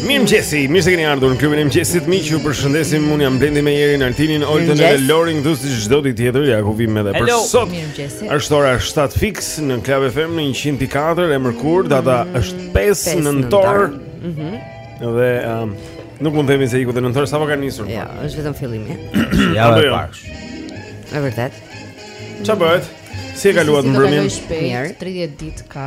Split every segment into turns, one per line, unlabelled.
Mirë mëngjesi, mirë se keni ardhur në klubin e mëngjesit. Miq, ju përshëndesim, unë jam Blendi me Jerin, Altinin,
Oltën
dhe Lorin, si çdo ditë tjetër Ja ku vijmë edhe për sot
Mirë mëngjesi
është ora 7 fiks në Club FM në 104 E mërkurë, data është 5 nëntor
mhm.
Dhe um, nuk mund të themi se iku dhe nëntori, sapo ka nisur
Ja, është vetëm fillimi
Ja,
dhe
jo?
pash
E vërtetë
Ça bëhet? Si e kaluat mbrëmjen?
Mirë,
30 ditë ka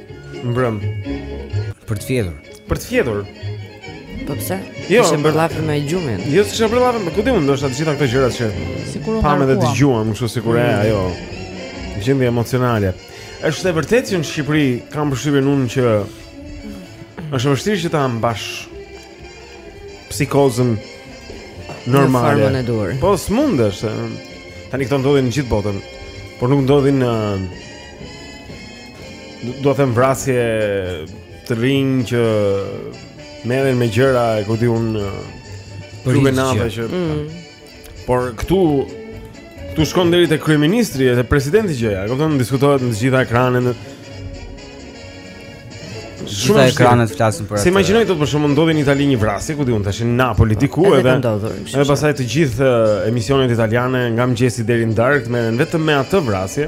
Mbrëmë.
Për të fjetur.
Për të fjetur.
Po pse?
Jo,
ishte
bërë
llaf me gjumin.
Jo, s'ishte bërë llaf, por ku di unë, ndoshta të gjitha këto gjëra që
sigurisht
pamë dhe dëgjuam, kështu sikur e mm. ajo. Gjendje emocionale. Është e vërtetë që në Shqipëri kam përshtypjen unë që është vështirë që ta mbash psikozën normale. Po s'mundesh. Tani këto ndodhin në gjithë botën, por nuk ndodhin në dua të them vrasje të rinj që merren me gjëra e ku di
unë
klube nate që
mm.
por këtu këtu shkon deri te kryeministri dhe presidenti gjëja, e kupton, diskutohet në të gjitha ekranet. Shumë
ekranet flasin për atë.
S'e imagjinoj dot për shembull ndodh në Itali një vrasje, ku di unë tash në Napoli diku
edhe.
Edhe pastaj të gjithë emisionet italiane nga mëngjesi deri në darkë merren vetëm me atë vrasje.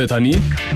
Dhe tani,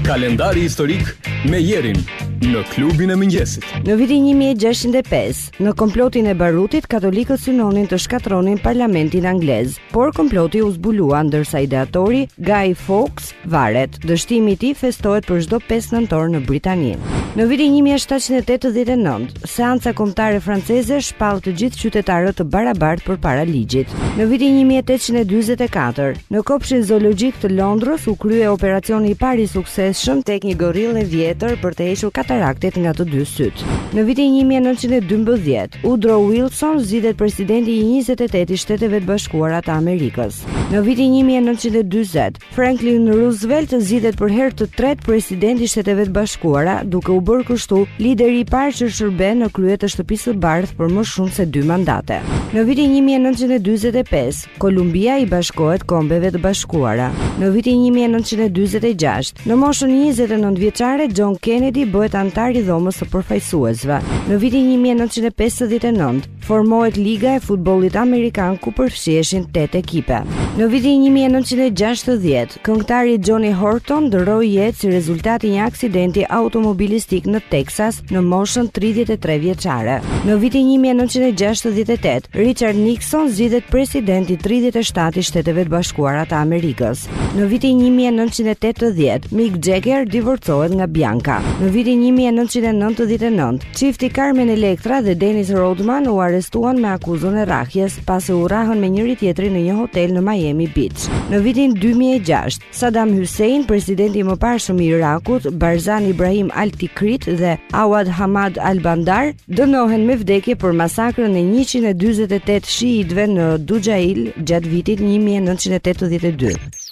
kalendari historik me Jerin në klubin e mëngjesit.
Në vitin 1605, në komplotin e barutit, katolikët synonin të shkatërronin parlamentin anglez. Por komploti u zbulua ndërsa ideatori Guy Fawkes varet. Dështimi i tij festohet për çdo 5 nëntor në Britani. Në vitin 1789, seanca kombëtare franceze shpall të gjithë qytetarët të barabartë përpara ligjit. Në vitin 1844, në Kopshin Zoologjik të Londrës u krye operacioni i parë i suksesshëm tek një gorillë e vjetër për të hequr kataraktet nga të dy sytë. Në vitin 1912, Woodrow Wilson zgjidhet presidenti i njëzet e tetë i Shteteve të Bashkuara të Amerikës. Në vitin një mijë e nëntëqind e dyzet, Franklin Roosevelt zgjidhet për herë të tretë president i Shteteve të Bashkuara, duke u bërë kështu lideri i parë që shërben në krye të Shtëpisë së Bardhë për më shumë se dy mandate. Në vitin një mijë e nëntëqind e dyzet e pesë, Kolumbia i bashkohet Kombeve të Bashkuara. Në vitin 1946, në moshën 29 vjeçare, John Kennedy bëhet anëtar i Dhomës së Përfaqësuesve. Në vitin 1959, formohet Liga e Futbollit Amerikan ku përfshiheshin 8 ekipe. Në vitin 1960, Këngëtari Johnny Horton ndërroi jetë si rezultat i një aksidenti automobilistik në Texas në moshën 33 vjeçare. Në vitin 1968, Richard Nixon zgjidhet presidenti i 37 i Shteteve të Bashkuara të Amerikës. Në vitin 1980, Mick Jagger divorcohet nga Bianca. Në vitin 1999, Çifti Carmen Electra dhe Dennis Rodman u arrestuan me akuzën e rrahjes, pasi u rrahën me njëri-tjetrin në një hotel në Miami Beach. Në vitin 2006, Saddam Hussein, presidenti i mëparshëm i Irakut, Barzan Ibrahim al-Tikrit dhe Awad Hamad al-Bandar dënohen me vdekje për masakrën e 148 shiitëve në Dujail gjatë vitit 1982.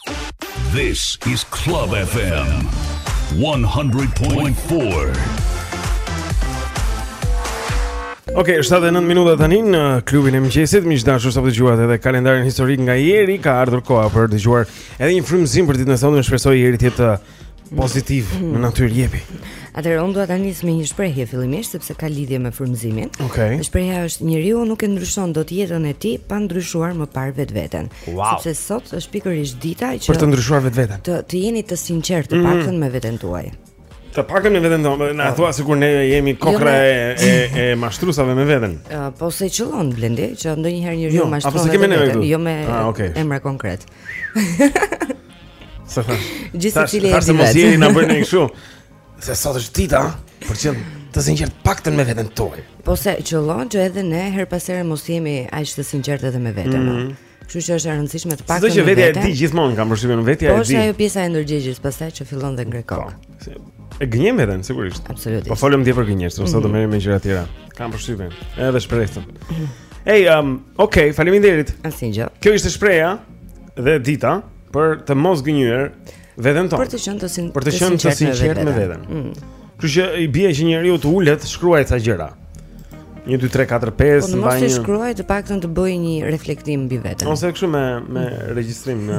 This is Club FM 100.4.
Ok, 79 minuta tani në klubin e mëngjesit, miq të dashur, sapo dëgjuat edhe kalendarin historik nga Jeri, ka ardhur koha për të dëgjuar edhe një frymëzim për ditën e sotme, shpresoj Jeri të jetë pozitiv mm. në natyrë jepi.
Atëherë unë dua ta nis me një shprehje fillimisht sepse ka lidhje me frymëzimin.
Okej. Okay.
Shprehja është njeriu nuk e ndryshon dot jetën e tij pa ndryshuar më parë vetveten.
Wow.
Sepse sot është pikërisht dita që
për të ndryshuar vetveten.
Të të jeni të sinqertë mm. të paktën me veten tuaj.
Të paktën me veten tonë, na po. thua sikur ne jemi kokrra
jo,
e e, e mashtruesave me veten.
Uh, po se qëllon Blendi që ndonjëherë njeriu
jo,
mashtrohet.
Jo, apo se kemi nevojë.
Jo me
ah, okay.
emra konkret. S'e
thashë?
Gjithsecili e di vetë.
Sa na bëjnë kështu. Se sot është dita për të qenë të sinqertë të paktën me veten tuaj.
Po se qëllon që edhe ne herë pas here mos jemi aq të sinqertë edhe me veten. Mm -hmm. Kështu që është e rëndësishme të paktën.
Sado
që
vetja e di gjithmonë kam përshtypjen vetja e
po,
di.
Po është ajo pjesa e ndërgjegjjes pastaj që fillon dhe ngre kokë.
Po, e gënjem veten sigurisht.
Absolutisht.
Po folëm dhe për
gënjeshtrën,
sot do mhm. merremi me gjëra të tjera. Kam përshtypjen. Edhe shpresën. Mhm. Ej, um, okay, faleminderit.
Asnjë gjë.
Kjo ishte shprehja. dhe dita për të mos gënjyer veten tonë.
Për të qenë të sinqertë.
Për të qenë të sinqertë me veten.
Mm.
Kështu që i bie që njeriu të ulet, të shkruajë ca gjëra. 1 2 3 4 5
mbajnë. Po mos e shkruaj të paktën të bëjë një reflektim mbi veten.
Ose kështu me me regjistrim në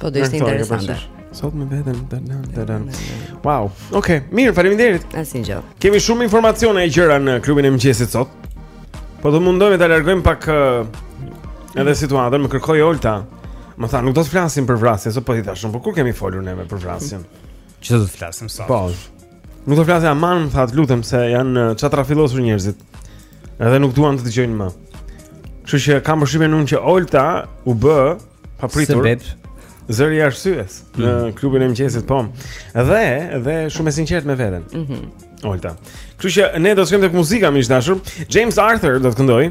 Po do ishte interesante.
Sot me veten, da da da da. Wow. Okej, okay, mirë, faleminderit.
Asnjë gjë.
Kemi shumë informacione e gjëra në klubin e mëngjesit sot. Po do mundohemi ta largojmë pak Edhe situatën më kërkoi Olta. Më tha, nuk do të flasim për vrasjen, se po i thashë unë, por kur kemi folur neve për vrasjen?
Që do të flasim sot.
Po. Nuk do të flasim aman, më tha, lutem se janë uh, çatrafillosur njerëzit. Edhe nuk duan të dëgjojnë më. Kështu që kam përshtypjen unë që Olta u bë papritur.
Sebep
zëri i arsyes mm. në mhm. klubin e mëngjesit po. Dhe dhe shumë e sinqertë me veten.
Mhm.
Mm Olta. Kështu që ne do të shkojmë tek muzika miq të dashur. James Arthur do të
këndojë.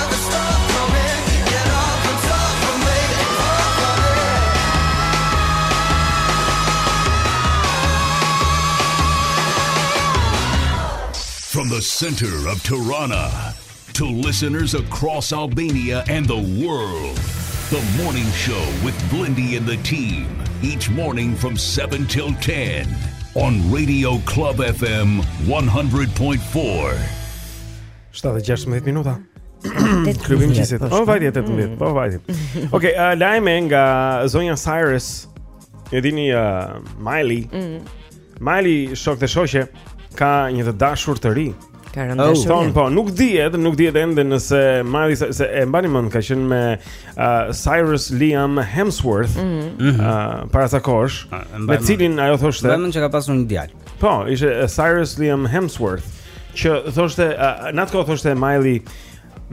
center of Tirana to listeners across Albania and the world. The morning show with Blindy and the team each morning from 7 till 10 on Radio Club FM 100.4.
7:16 minuta. Klubi i mëngjesit. Po vajti 18. Po vajti. Okej, uh, lajme nga zonja Cyrus. Ju dini uh, Miley. Mm. Miley shokë dhe shoqe ka një të dashur të ri.
Ka
rënë
në
dashuri. Oh, po, nuk dihet, nuk dihet ende nëse Miley se, se e mbani mend ka qenë me uh, Cyrus Liam Hemsworth.
Ëh, mm -hmm.
uh, para sa kohësh,
ah,
me cilin ajo thoshte.
Vetëm që ka pasur një djalë.
Po, ishte Cyrus Liam Hemsworth. Që thoshte, në atë kohë thoshte Miley,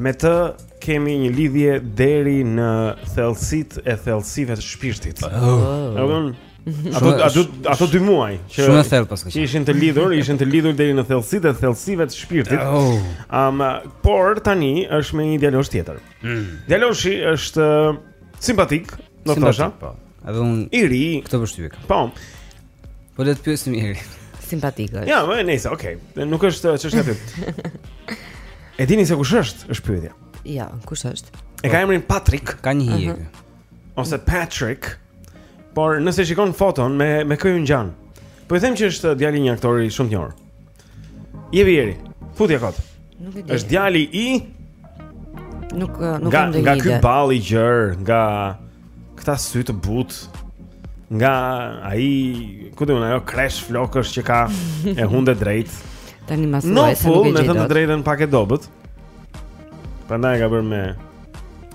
me të kemi një lidhje deri në thellësitë e thellësive të shpirtit.
Oh.
Apo Ato ato ato dy muaj që
shumë thellë paska.
Që ishin të lidhur, ishin të lidhur deri në thellësitë e thellësive të shpirtit.
Oh.
Um, por tani është me një djalosh tjetër.
Mm.
Djaloshi është simpatik, do të thosha.
Po. Edhe unë
Iri
këtë vështrova.
Po.
Po le të pyesim Iri.
Simpatik është.
Ja, mirë nejse, okay. Nuk është uh, çështja e E dini se kush është? Është pyetja.
Ja, kush është?
E ka emrin Patrick,
ka një hije.
Uh
-huh.
Ose Patrick. Por nëse shikon foton me me kë ju ngjan. Po i them që është djali i një aktori shumë të njohur. Jepi Jeri. Futja kot.
Nuk e di.
Është djali i
Nuk nuk kam ndonjë.
Nga ky ballë i gjerë, nga këta sy të butë, nga ai, ku di unë ajo kreshtë flokësh që ka e hundë e
drejtë. Tani
më
thuaj se nuk e
di.
Në
fund, them
të
drejtën pak e dobët. Prandaj e ka bërë me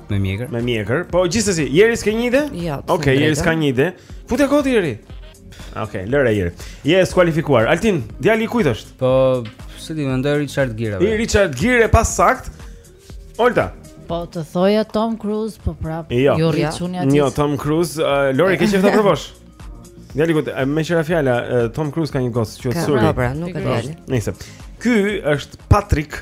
Me mjekër.
Me mjekër. Po gjithsesi, Jeri s'ka një ide?
Jo.
Okej,
okay,
Jeri s'ka një ide. Futja kot Jeri. Okej, okay, lëre Jeri. Je e skualifikuar. Altin, djali i kujt është?
Po, se di mendoj Richard Gere.
I Richard Gere e pasaktë. Olta.
Po të thoja Tom Cruise, po prap.
Jo,
jo hiqeni atë.
Jo, Tom Cruise, uh, Lori ke qejf të provosh. Djali i kujt, meqë ra fjala, uh, Tom Cruise ka një gocë që
është
Suri.
Po, pra, nuk e di.
Nice. Ky është Patrick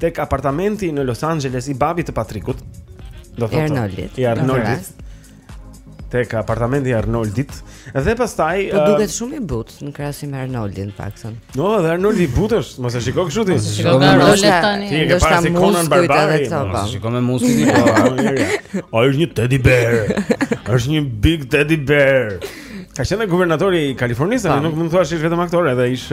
Tek apartamenti në Los Angeles i babit të Patrikut, do thotë
Arnoldit.
I Arnoldit. Tek apartamenti i Arnoldit dhe pastaj
Po duket shumë i butë në krahasim me Arnoldin faktikisht.
Jo, no, dhe Arnoldi i butë është, mos e shiko kështu ti.
Shikoje Arnoldin tani.
Ti e ke parë si Conan Barbari.
Po.
Shikoj me muskujt.
Po. Ai është një teddy bear. Është një big teddy bear. Ka qenë guvernatori i Kalifornisë,
po.
nuk mund të thuash se është vetëm aktor, edhe ish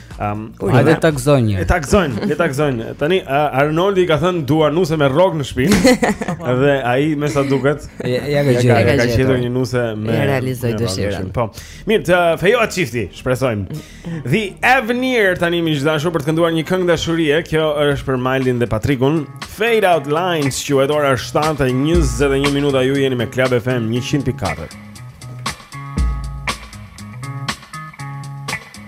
Um,
Hajde ta gëzojnë.
E
ta
gëzojnë, e ta gëzojnë. Tani uh, Arnoldi ka thënë dua nuse me rrok në shtëpi. dhe ai me sa duket,
ia ka
gjetur, ka
gjetur
një nuse me
e realizoi dëshirën.
Po. Mirë, të fejohet çifti, shpresojmë. The Avener tani miq të dashur për të kënduar një këngë dashurie. Kjo është për Mileyn dhe Patrikun. Fade Out Lines, që ora 7:21 minuta ju jeni me Club FM 100.4.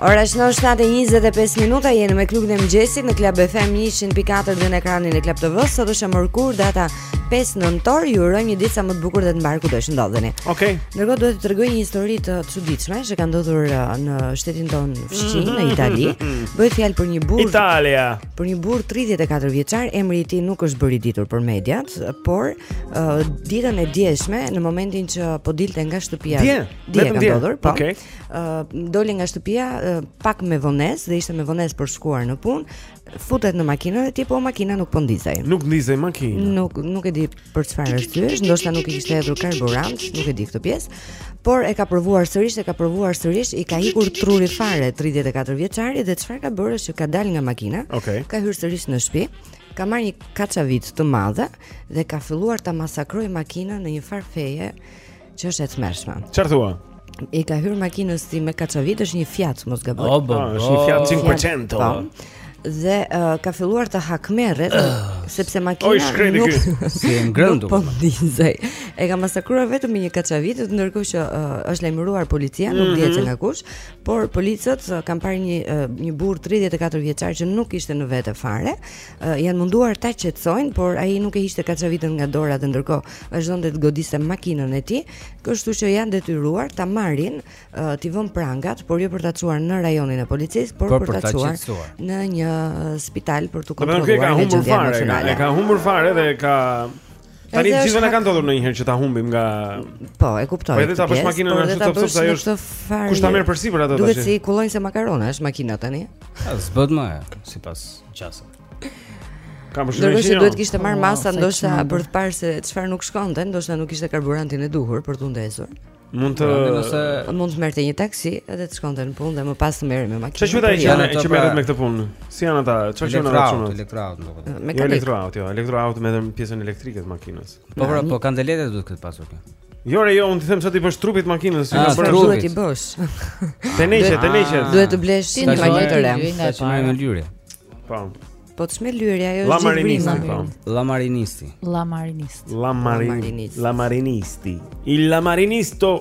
Ora shënon 7:25 minuta jeni me klubin e mëngjesit në Club FM 100.4 dhe në ekranin e Club TV. Sot është e mërkur data 5 nëntor. Ju urojmë një ditë sa më të bukur dhe të mbarë kudo që ndodheni.
Okej. Okay.
Ndërkohë duhet të tregoj një histori të çuditshme që ka ndodhur uh, në shtetin tonë fqinj në Itali. Mhm. Bëhet fjalë për një burrë
Italia.
Për një burrë 34 vjeçar, emri i tij nuk është bërë i ditur për mediat, por uh, ditën e djeshme në momentin që po dilte nga shtëpia.
Dje.
Dje ka ndodhur, po.
Okej. Okay.
Uh, doli nga shtëpia uh, pak me vonesë dhe ishte me vonesë për të shkuar në punë. Futet në makinën e tij, po makina nuk po ndizej.
Nuk ndizej makina.
Nuk nuk e di për çfarë arsyesh, ndoshta nuk i kishte hedhur karburant, nuk e di këtë pjesë. Por e ka provuar sërish, e ka provuar sërish, i ka ikur truri fare 34 vjeçari dhe çfarë ka bërë është që ka dalë nga makina,
okay.
ka hyrë sërish në shtëpi ka marrë një kaçavidë të madhe dhe ka filluar ta masakrojë makinën në një farë feje Që është e tmerrshme.
Çfarë thua?
I ka hyrë makinës së tij me kaçavidë është një Fiat, mos gaboj.
Oh, bo,
ah, është një Fiat 100%.
Po. po. Dhe uh, ka filluar të hakmerret uh, sepse makina
oj,
nuk
si e
ngrëndu. Po ndizej. E ka masakruar vetëm me një kaçavidë, ndërkohë që uh, është lajmëruar policia, nuk mm -hmm. dihet se nga kush, por policët uh, kanë parë një uh, një burrë 34 vjeçar që nuk ishte në vete fare uh, janë munduar ta qetësojnë, por ai nuk e hiqte kaçavidën nga dora dhe ndërkohë vazhdonte të godiste makinën e tij, kështu që janë detyruar ta marrin, uh, t'i vënë prangat, por jo për ta çuar në rajonin e policisë, por,
por
për ta çuar në një spital për të
kontrolluar gjendjen emocionale. Domethënë ka humbur fare, e ka humbur fare dhe ka Tani të gjithëve na ka ndodhur ndonjëherë që ta humbim nga
Po, e kuptoj.
Po edhe ta bësh makinën ashtu copë
copë
sa ajo është. Kush ta merr përsipër atë tash?
Duket si kullonjëse makaronash makina tani.
A s'bëhet më sipas gjasave.
Kam përshtypjen.
Do të
thotë
duhet të kishte marrë
po,
masa ndoshta për të parë se çfarë nuk shkonte, ndoshta nuk kishte karburantin e duhur për t'u ndezur.
Mund të pra,
nëse
mund të merrte një taksi edhe të shkonte në punë dhe më pas të merrej me makinë.
Çfarë quhet ai që që
pra-
merret me këtë punë? Si janë ata? Çfarë quhen ata?
Elektroaut, elektroaut nuk
e
di.
Elektroaut, jo, elektroaut me pjesën elektrike të makinës.
Po pra, po kandelet duhet të ketë pasur kë.
Jo, jo, unë të them ça t'i bësh trupit makinës, si
ah,
ka bërë
trupit.
T'i bësh.
Teneqe, teneqe.
Duhet të blesh
ti
një makinë të re.
Sa më lirë.
Po.
Po të shme lyri, ajo është gjithë
vrima.
Lamarinisti,
po. Lamarinisti.
Lamarinisti.
Lamarinisti. Lamarinisti. Il lamarinisto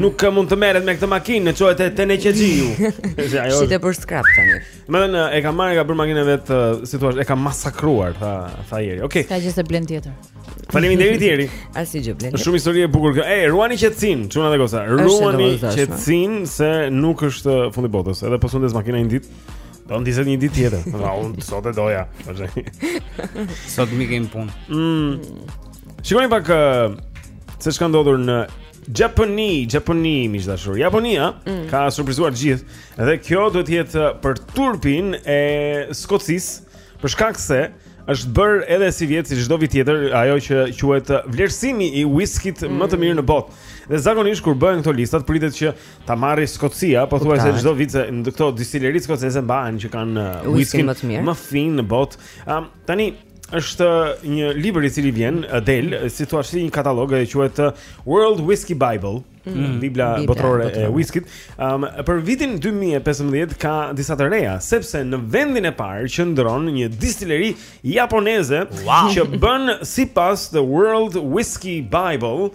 nuk mund të merret me këtë makinë, ta çojë te teneqexhiu.
Shite për skrap, të
një. Domethënë, e ka marrë, e ka bërë makinën e vet, si thua, e ka masakruar, tha, tha Jeri. Okay.
S'ka gjë se blen tjetër.
Faleminderit
Jeri. Asgjë Blendi.
Shumë histori e bukur kjo. E, ruani qetësinë, çuna dhe goca. Ruani qetësinë se nuk është fundi botës. Edhe pse s'u ndez po makina një ditë. Do ndizet një ditë tjetër Ma unë sot e doja
Sot nuk kemi pun
mm. Shikoni pak uh, Se çka ndodhur në Japoni, Japoni, miq të dashur Japonia
mm.
ka surprizuar të gjithë Dhe kjo do të jetë uh, për turpin e Skocisë Për shkak se është bërë edhe sivjet si çdo vit tjetër Ajo që quhet uh, vlerësimi i whiskit mm. më të mm. mirë në botë Dhe zakonisht kur bëhen këto listat Pritet që ta marrë Skocia, pothuajse çdo vit në këto distileri skoceze mbahen që kanë uh,
whisky më të mirë,
më fin në botë. Ëm um, tani është një libër i cili vjen, uh, del, mm. si thua si një katalog që quhet uh, World Whisky Bible. Mm. mm.
Bibla
botërore e whiskit. Ëm um, për vitin 2015 ka disa të reja, sepse në vendin e parë qëndron një distileri japoneze wow. që bën sipas The World Whisky Bible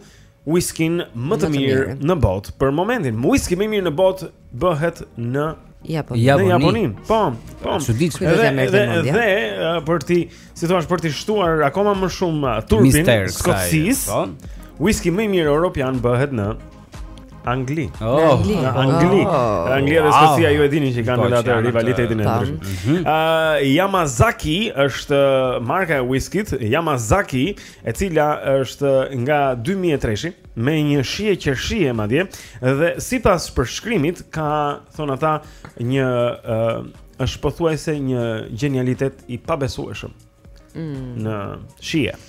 Whisky-n më të mirë në botë për momentin. Whisky më i mirë në botë bëhet në
Japoni.
Në
Japoni.
Po, po.
Çuditshme
që
ç'ke
me mendje.
Dhe uh, për t'i, si thua, për t'i shtuar akoma më shumë uh,
turpin
Skocisë.
Po.
Whisky më i mirë europian bëhet në Angli.
Oh, në
Angli.
Në Angli.
Oh,
Anglia dhe Skocia ju e dini që kanë
po,
atë rivalitetin e
vjetër.
Ëh,
mhm.
uh, Yamazaki është marka e whisky-t. Yamazaki e cila është nga 2003-shi me një shije qershie madje dhe sipas përshkrimit ka, thonë ata një uh, është pothuajse një gjenialitet i pabesueshëm
mm.
në shije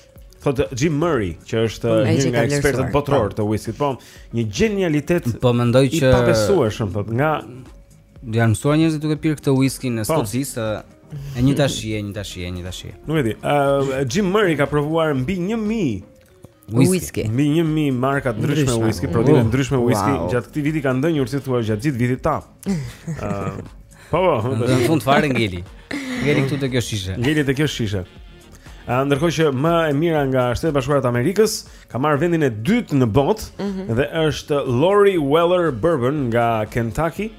Thotë Jim Murray, që është
po,
një nga ekspertët botërorë
po.
të whisky-t, po një gjenialitet
po mendoj që i
pabesueshëm thotë nga Se
janë mësuar njerëzit duke pirë këtë whisky në
po.
Skoci se e një tashi, e një tashi, e një tashi.
Nuk e di. Ë Jim Murray ka provuar mbi 1000
whisky.
Mbi 1000 marka të ndryshme whisky, prodhime
të
ndryshme whisky gjatë këtij viti kanë ndenjur urtë thua gjatë gjithë vitit ta. Ë Po, po,
në fund fare ngeli. Ngeli këtu te kjo shishe.
Ngeli te kjo shishe. Ë ndërkohë që më e mira nga Shtetet e Bashkuara të Amerikës ka marrë vendin e dytë në botë mm -hmm. dhe është Larue Weller Bourbon nga Kentucky.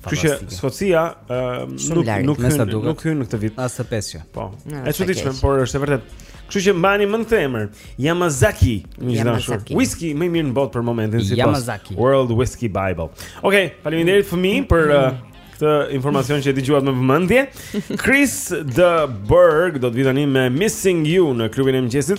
Kështu që Skocia
uh,
nuk
arrin,
nuk hyn nuk hyn në këtë vit.
As në pesë.
Po.
Është
e çuditshme, por është e vërtetë. Kështu që mbani mend këtë emër, Yamazaki, miq të
dashur.
Whisky më i mirë në botë për momentin sipas
Yamazaki.
World Whisky Bible. Okej, okay, faleminderit shumë për mm -hmm. uh, këtë informacion që e dëgjuam me vëmendje. Chris de Burgh do të vijë tani me Missing You në klubin e mëngjesit.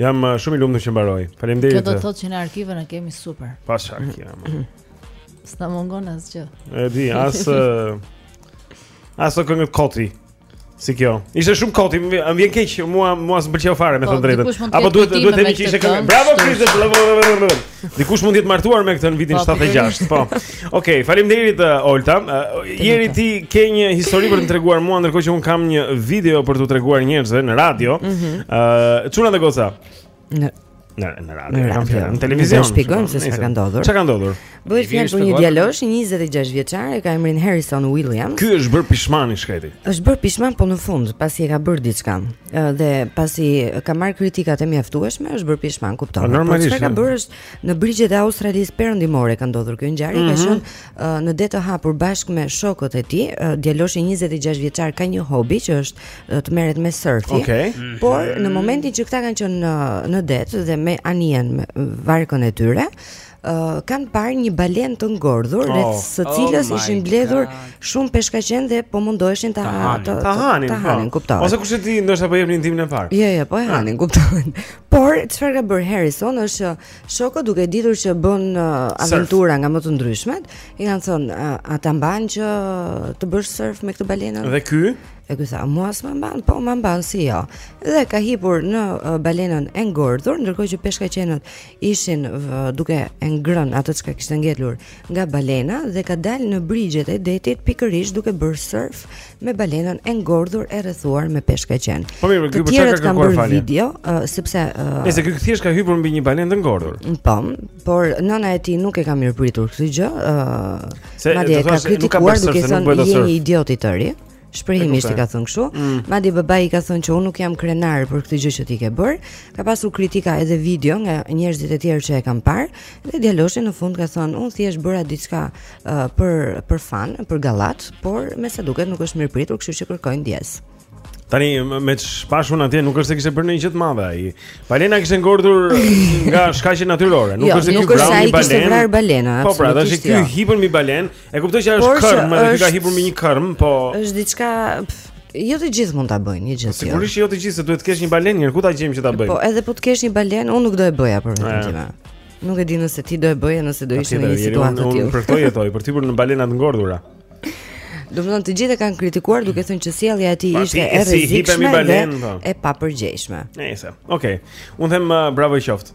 Jam uh, shumë i lumtur që mbaroi. Faleminderit.
Kjo do të thotë që ne arkivën e kemi super.
Pa shaka.
S'na mungon asgjë.
E di, as uh, as këto këngët koti. Si kjo. Ishte shumë koti, më vjen keq, mua mua s'm pëlqeu fare me
thënë
të drejtën. Apo duhet duhet të themi që ishte këngë. Bravo Chris, bravo. Dikush mund të jetë martuar me këtë në vitin 76, po. po. Okej, faleminderit uh, Olta. Uh, Jeri ti ke një histori për të treguar mua ndërkohë që un kam një video për t'u treguar njerëzve në radio.
Ëh, mhm.
uh, çuna dhe goca.
Në
në në radio,
në, radio,
në televizion.
Na shpjego një
herë se
çfarë ka ndodhur.
Çfarë ka ndodhur?
Bëhet fjalë për një djalosh 26 vjeçar, e ka emrin Harrison Williams.
Ky është bër pishman i shkreti.
Është bër pishman po në fund, pasi e ka bër diçka. dhe pasi ka marr kritikat e mjaftueshme është bërë pishman kupton.
Po
çfarë ka bërë është në brigjet e Australisë perëndimore ka ndodhur kjo ngjarje, mm -hmm. ka
mhm.
qenë në det të hapur bashkë me shokët e tij, djaloshi 26 vjeçar ka një hobi që është të merret me surfi.
Okay. Mm -hmm.
Por në momentin që këta kanë qenë në, në det dhe me anijen me varkën e tyre, ë Uh, kanë parë një balenë të ngordhur,
oh,
rreth së
oh
cilës
oh
ishin mbledhur shumë peshkaqenë dhe po mundoheshin ta
hanin. Ta hanin,
ta hanin, po. kuptohet.
Ose kush e di, ndoshta po jepnin ndihmën e parë.
Jo, jo, po e ah. hanin, kuptohet. Por çfarë ka bërë Harrison është, shokët duke ditur se bën uh, aventura nga më të ndryshmet, i kanë thënë uh, a ta mban që të bësh surf me këtë balenën.
Dhe ky?
E ky tha, mua s'ma mban, po ma mban si jo. Dhe ka hipur në balenën e ngordhur, ndërkohë që peshkaqenët ishin duke e ngrënë atë çka kishte ngelur nga balena dhe ka dalë në brigjet e detit pikërisht duke bërë surf me balenën e ngordhur e rrethuar me peshkaqenë.
Po mirë, ky për
çka
ka
bërë video, uh, sepse uh,
Se ky thjesht ka hipur mbi një balenë të ngordhur.
Po, por nëna e tij nuk e ka mirëpritur këtë gjë,
uh,
madje e ka kritikuar duke thënë je një idiot i tëri. Shprehimisht i ka thënë kështu.
Mm.
Madje babai i ka thënë që unë nuk jam krenar për këtë gjë që ti ke bër. Ka pasur kritika edhe video nga njerëzit e tjerë që e kanë parë dhe djaloshi në fund ka thënë unë thjesht bëra diçka uh, për për fan, për gallat, por me sa duket nuk është mirëpritur, kështu që kërkoj ndjesë.
Tani me ç'pashë unë atje nuk është se kishte bërë një gjë të madhe ai. Balena kishte ngordhur nga shkaqe natyrore, nuk
jo,
është se ky vrau një balenë.
Jo, nuk është se ai kishte vrarë balenën.
Po pra, tash ky hipën mi balenë, E kuptoj që është kërm, edhe ky ka hipur mbi një kërm, po
është diçka Jo të gjithë mund ta bëjnë, një gjë të tillë.
Sigurisht jo të gjithë, se duhet të kesh një balenë, njëherë, ku ta gjejmë që ta bëjmë?
Po, edhe po të kesh një balenë, unë nuk do e bëja për veten time. Nuk e di nëse ti do e bëje, nëse do ishe në një situatë të tillë.
Unë për këtë jetoj, për t'hipur në balena të ngordhura.
Domethënë të gjithë e kanë kritikuar duke thënë që sjellja e tij
po,
ishte e rrezikshme dhe
po.
e papërgjegjshme.
Nëse. Okej. Unë them uh, bravo i qoftë.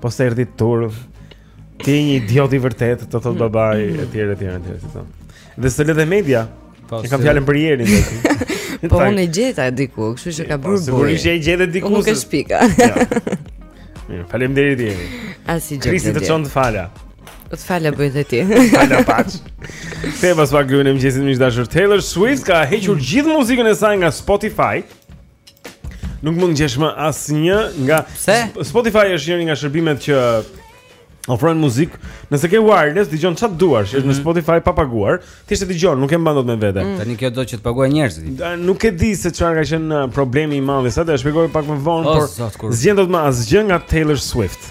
Po
se erdhi turp. Ti je një idiot i vërtet, të thot babai etj etj etj si thon. Dhe s'e le dhe media.
Po,
e kam fjalën për Jerin.
po unë e gjeta diku, kështu që ka
po,
bërë.
Sigurisht e gjete diku.
Nuk e shpika.
Mirë, faleminderit Jeri.
Asgjë.
Kristi të çon të fala.
Të fala bëj dhe ti.
Fala paç. Pas pak, dëgjues, miq të dashur Taylor Swift ka hequr gjithë muzikën e saj nga Spotify. Nuk mund të gjesh më asnjë nga
Pse?
Spotify është njëri nga shërbimet që ofrojnë muzikë. Nëse ke wireless, dëgjon ça të duash, është në mhm. Spotify pa paguar. Thjesht e dëgjon, nuk e mban dot me vete. Mm.
Tani kjo do që të paguajë njerëzit.
Nuk e di se çfarë ka qenë uh, problemi i madh, do ta shpjegoj pak më vonë,
oh,
por s'gjen dot më asgjë nga Taylor Swift.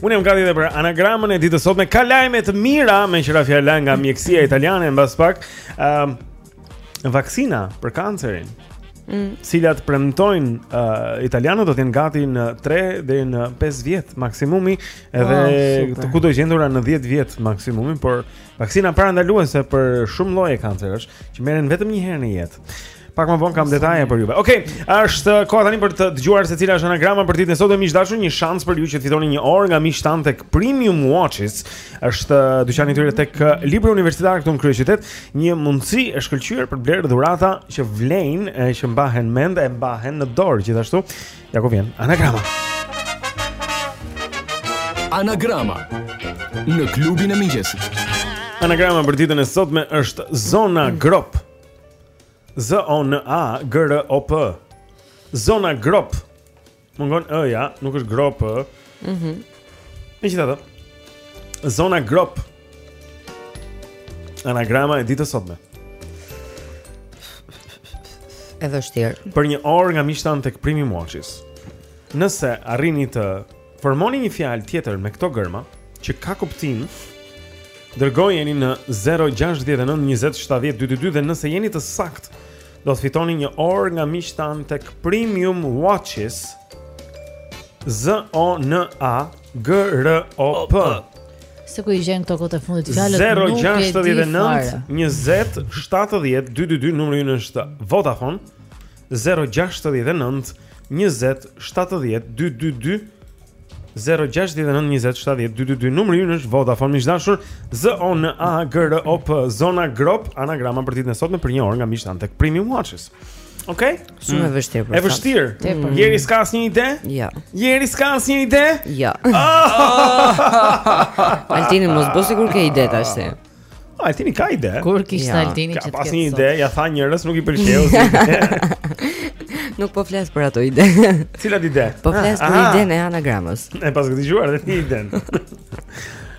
Unë jam gati edhe për anagramën e ditës sotme. Ka lajme të mira meqë ra fjala nga mjekësia italiane mbas pak. Ëm uh, vaksina për kancerin.
Mm.
Të cilat premtojnë uh, italianët do të jenë gati në 3 deri në 5 vjet maksimumi edhe
wow,
të kudogjendura në 10 vjet maksimumi, por vaksina parandaluese për shumë lloje kancerësh që merren vetëm një herë në jetë.
Pak më vonë kam detaje për juve. Okej, okay, është koha tani për të dëgjuar se cila është anagrama për ditën e sotme. Miq të dashur, një shans për ju që të fitoni një orë nga miqtë tanë tek Premium Watches. Është uh, dyqani i tyre tek uh, Libri Universitar këtu në kryeqytet, një mundësi e shkëlqyer për të blerë dhurata që vlejnë, e që mbahen mend e mbahen në dorë gjithashtu. Ja ku vjen anagrama.
Anagrama në klubin e mëngjesit.
Anagrama për ditën e sotme është zona grop. Z O N A G R O P. Zona Grop. Mungon ë-ja, nuk është gropë. Mhm. Mm Megjithatë, zona Grop. Anagrama e ditës së sotme.
E vështirë.
Për një orë nga miqtë tanë tek Premium Watches. Nëse arrini të Formoni një fjalë tjetër me këto gërma që ka kuptim. Dërgojeni në 069 20 70 222 dhe nëse jeni të saktë, do të fitoni një orë nga miqtë tanë tek Premium Watches. Z O N A G R O P.
Se ku i gjen këto kohët e fundit fjalët nuk e di.
069 20 70 222 numri ynë është Vodafone. 069 20 70 222 069 20 70 222 Numri ynë është Vodafone miq të dashur Z-O-N-A-G-R-O-P Zona Grop Anagrama për ditën e sotme për një orë nga miqtë tanë tek Premium Watches Ok?
Shumë e mm. vështirë për
E vështirë
mm.
Njeri s'ka asnjë ide?
Ja
jo. Njeri s'ka asnjë ide?
Ja jo. Altini mos bëj sikur ke ide
tashti Altini ka ide.
Kur kishte
ja.
Altini çfarë? Ka
pas një ide, ia tha njerëzve nuk i pëlqeu.
nuk po flas për ato ide.
Cilat ide?
Po flas për idenë e anagramës.
E paske dëgjuar dhe ti idenë.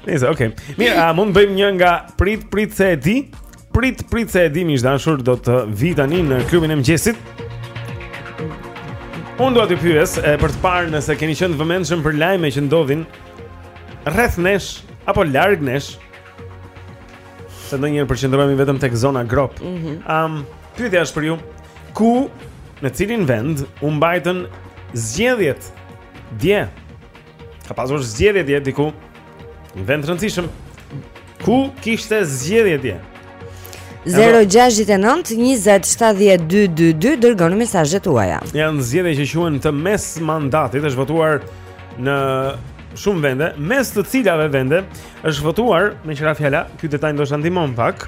Nice, okay. Mirë, a mund të bëjmë një nga prit prit se e di? Prit prit se e di miq të dashur do të vijë tani në klubin e mëngjesit. Unë do të pyes e për të parë nëse keni qenë të vëmendshëm për lajme që ndodhin rreth nesh apo larg nesh Se ndonjëherë përqendrohemi vetëm tek zona grop mm -hmm. um, Pyetja është për ju Ku në cilin vend u mbajtën zgjedhjet Dje Ka pasur zgjedhje dje diku Në vend të rëndësishëm Ku kishte zgjedhje dje
0-6-9-20-70-222 Dërgoni mesazhet tuaja
Janë zgjedhje që quhen të mes mandatit është votuar në shumë vende Mes të cilave vende Është votuar meqë ra fjala, ky detaj ndoshta ndihmon pak.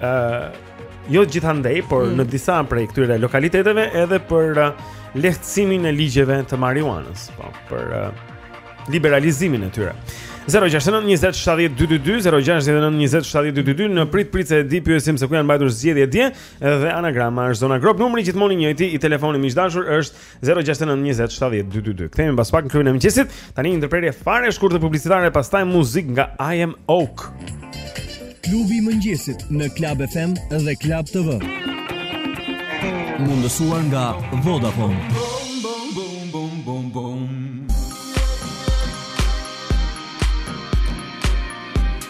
ë uh, Jo gjithandej, por mm. në disa prej këtyre lokaliteteve edhe për uh, lehtësimin e ligjeve të marijuanës, po, për uh, liberalizimin e tyre. 069 20 70 222 069 20 70 222 ne prit prit se e di pyesim se ku janë mbajtur zgjedhjet dje dhe anagrama është zona grop numri gjithmonë i njëjti i telefonit miq të dashur është 069 20 70 222. Kthehemi pas pak në klubin e mëngjesit. Tani një ndërprerje fare e shkurtër publicitare, pastaj muzikë nga I Am Oak.
Klubi i mëngjesit në Club FM dhe Club TV. Mundësuar nga Vodafone.
Bom bom bom bom bom.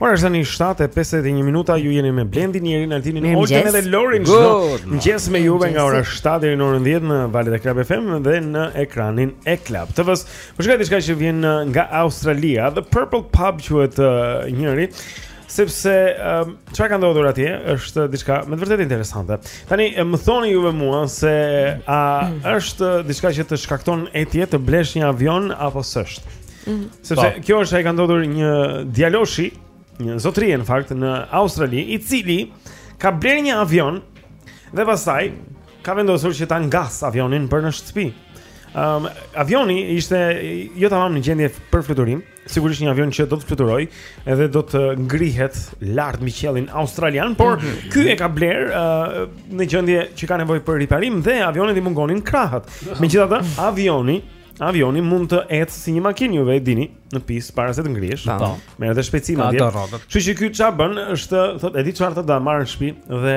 Ora është tani 7 e 51 minuta, ju jeni me Blendin, Nerin, Altinin, Olden dhe Lorin.
Çdo
mëngjes me juve nga ora 7 deri në orën 10 në valët e Club FM dhe në ekranin e Club TV-së. Për shkak të diçka që vjen uh, nga Australia, The Purple Pub quhet uh, njëri sepse um, çfarë ka ndodhur atje është diçka me të vërtetë interesante. Tani më thoni juve mua se a është diçka që të shkakton etje të blesh një avion apo s'është? Sepse
po.
kjo është ajo i ka ndodhur një djaloshi, një zotri në fakt në Australi, i cili ka blerë një avion dhe pastaj ka vendosur që ta ngasë avionin për në shtëpi. Um, avioni ishte jo tamam në gjendje për fluturim, sigurisht një avion që do të fluturojë edhe do të ngrihet lart mbi qiellin australian, por mm -hmm. ky e ka blerë uh, në gjendje që ka nevojë për riparim dhe avionit i mungonin krahët. Megjithatë, avioni Avioni mund të ecë si një makinë, juve e dini, në pistë para se të ngrihesh.
Po. po.
Merr edhe
shpejtësinë
atje.
Ato rrotat.
Kështu që ky çfarë bën është, thotë, e di çfarë do ta marr në shtëpi dhe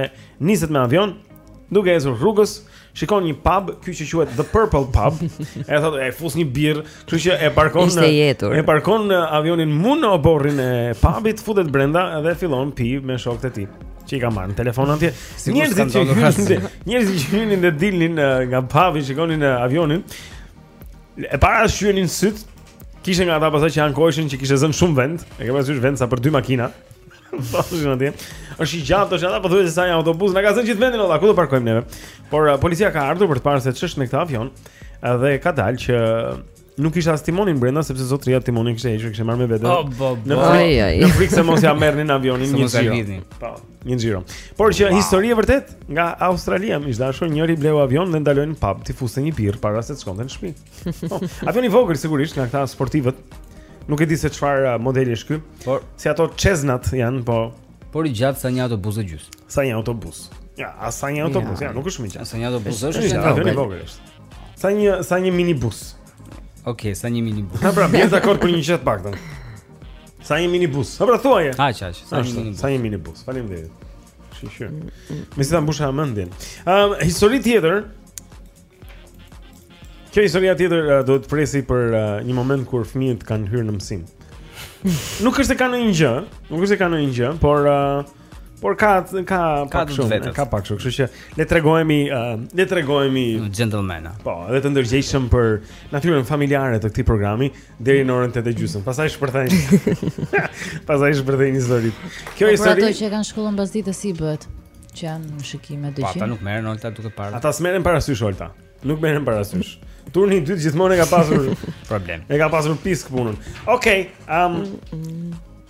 niset me avion, duke ecur rrugës, shikon një pub, ky që quhet The Purple Pub, e thotë, e fus një birrë, kështu që e parkon
në
e parkon avionin mu në oborrin e pubit, futet brenda dhe fillon pi me shokët e tij që i ka marrë në telefon atje. Njerëzit që hynin, njerëzit që hynin dhe dilnin nga pubi, shikonin avionin, E para shqyenin syt, kishte nga ata pasaj që ankoheshin që kishte zënë shumë vend, e ke parasysh vend sa për dy makina. Thoshin atje. Është i gjatë, është ata po thuaj se sa një autobus, na ka zënë gjithë vendin Olta, ku do parkojmë neve? Por uh, policia ka ardhur për të parë se ç'është me këtë avion uh, dhe ka dalë që nuk kishte as timonin brenda sepse zotria timonin kishte hequr, kishte marrë me vete.
Oh, bo, bo.
Në frikë, në frikë se mos ja merrnin avionin
Se mos
e
lidhnin. Një xhiro.
Po. Një xhiro. Por që wow. histori e vërtet nga Australia, miq dashur, njëri bleu avion dhe ndaloi në pub ti fuste një birr para se të shkonte në shtëpi. Po, avioni i vogël sigurisht nga këta sportivët. Nuk e di se çfarë uh, modeli është ky,
por
si ato Cessnat janë, po
por i gjatë sa një autobus e gjys.
Sa një autobus. Ja, as sa një autobus, ja,
ja
nuk është shumë i gjatë.
Sa një autobus është
i gjatë. i vogël është. Sa një sa një minibus.
Okej, okay, sa një minibus.
Na pra, bie dakord për një gjë të paktën. Sa një minibus. Ha pra thuaje.
Aq aq, sa një minibus.
Sa një minibus. Faleminderit. Shi shi. Mezi ta mbusha mendjen. Ëm um, histori tjetër. Kjo historia tjetër uh, duhet të presi për uh, një moment kur fëmijët kanë hyrë në mësim. nuk është se kanë ndonjë gjë, nuk është se kanë ndonjë gjë, por uh, Por ka ka pak shumë, ka pak shumë, kështu që le të tregohemi, uh, le të tregohemi
gentlemana.
Po, edhe të ndërgjegjshëm për natyrën familjare të këtij programi deri në orën 8:00 e gjysmë. Pastaj shpërthejmë. Pastaj shpërthejnë historit. Kjo
po, histori. Po
ato
që kanë shkollën pas ditës si bëhet? Që janë shikime të gjithë.
Po ata nuk merren Olta duke parë.
Ata s'merren parasysh Olta. Nuk merren parasysh. Turni i dytë gjithmonë e ka pasur
problem.
E ka pasur pisk punën. Okej, um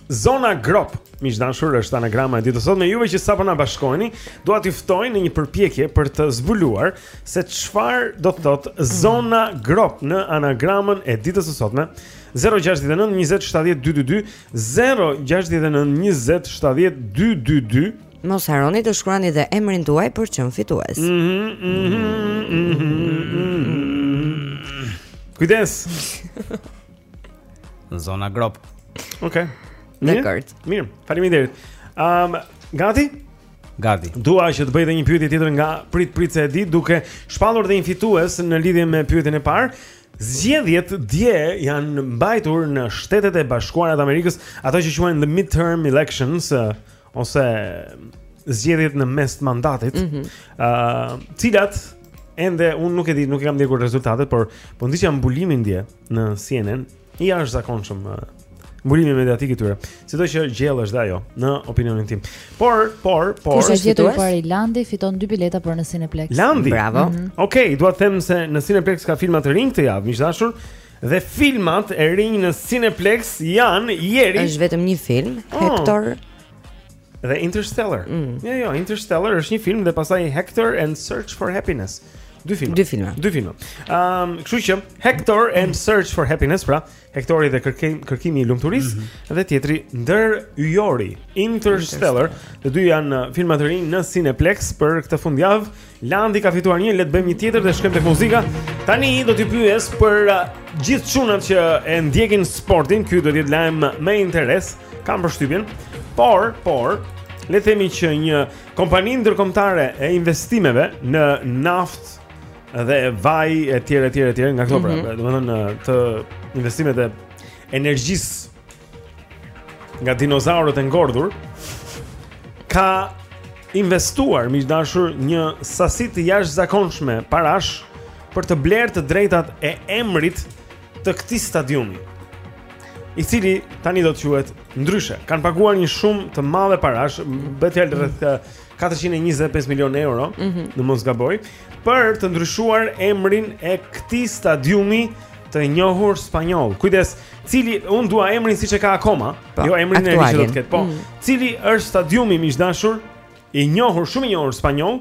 Zona Grop, miq dashur, është anagrama e ditës së sotme, juve që sapo na bashkoheni, dua t'ju ftoj në një përpjekje për të zbuluar se çfarë do të thotë zona Grop në anagramën e ditës së sotme. 069 20 70 222 069 20 70 222
Mos harroni të shkruani dhe emrin tuaj për të qenë fitues.
Kujdes.
Zona grop.
Okej. Mirë. Mirë. Faleminderit. Ëm, um, gati?
Gati.
Dua që të bëj edhe një pyetje tjetër nga prit prit se e di duke shpallur dhe një fitues në lidhje me pyetjen e parë. Zgjedhjet dje janë mbajtur në Shtetet e Bashkuara të Amerikës, ato që quhen the midterm elections, ose zgjedhjet në mes të mandatit, ëh, mm -hmm. uh, të cilat ende un nuk e di, nuk e kam ndjekur rezultatet, por po ndiqja mbulimin dje në CNN, i jashtëzakonshëm uh, mbulimi mediatik i tyre. Si do që gjell është dhe ajo në opinionin tim. Por, por, por.
Kush e ka gjetur i pari Landi fiton dy bileta për në Cineplex.
Landi.
Bravo.
Mm -hmm.
Okej, okay, dua të them se në Cineplex ka filma të rinj këtë javë, miq dashur. Dhe filmat e rinj në Cineplex janë Jeri.
Është vetëm një film,
oh.
Hector
dhe Interstellar. Mm. Jo, jo, Interstellar është një film dhe pastaj Hector and Search for Happiness. Dy filma.
Dy filma.
Dy filma. Ehm, um, kështu që Hector and Search for Happiness, pra, Hectori dhe kërkim, kërkimi i lumturisë mm -hmm. dhe tjetri Ndëryjori, Interstellar. Të dy janë uh, filma të rinj në Cineplex për këtë fundjavë. Landi ka fituar një, le të bëjmë një tjetër dhe shkojmë tek muzika. Tani do t'ju pyes për uh, gjithë çunat që e ndjekin sportin, ky do të jetë lajm me interes, kam përshtypjen. Por, por, le të themi që një kompani ndërkombëtare e investimeve në naftë dhe vaj etj etj etj nga këto mm -hmm. pra,
mhm.
domethënë uh, te investimet e energjisë nga dinozaurët e ngordhur ka investuar miq të dashur një sasi të jashtëzakonshme parash për të blerë të drejtat e emrit të këtij stadiumi i cili tani do të quhet ndryshe kanë paguar një shumë të madhe parash bëhet fjalë rreth 425 milion euro,
mm -hmm.
në mos gaboj, për të ndryshuar emrin e këtij stadiumi të njohur spanjoll. Kujdes, cili unë dua emrin siç e ka akoma, pa,
po,
jo emrin e ri që do të ketë, po.
Mm -hmm.
Cili është stadiumi miq të dashur i njohur, shumë i njohur spanjoll,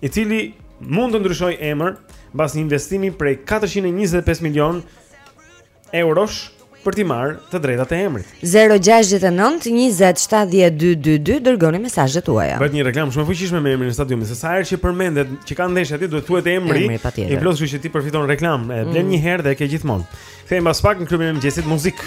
i cili mund të ndryshojë emër mbas një investimi prej 425 milion eurosh për t'i marrë të drejtat e emrit.
069 20 70 222 dërgoni mesazhet tuaja.
Bëhet një reklam shumë e fuqishme me emrin e stadiumit, se sa herë që përmendet që ka ndeshje aty duhet thuhet emri.
Emri
i plotë, që ti përfiton reklam, e blen
mm.
një herë dhe e ke gjithmonë. Kthehemi pas pak në klubin e mëngjesit muzik.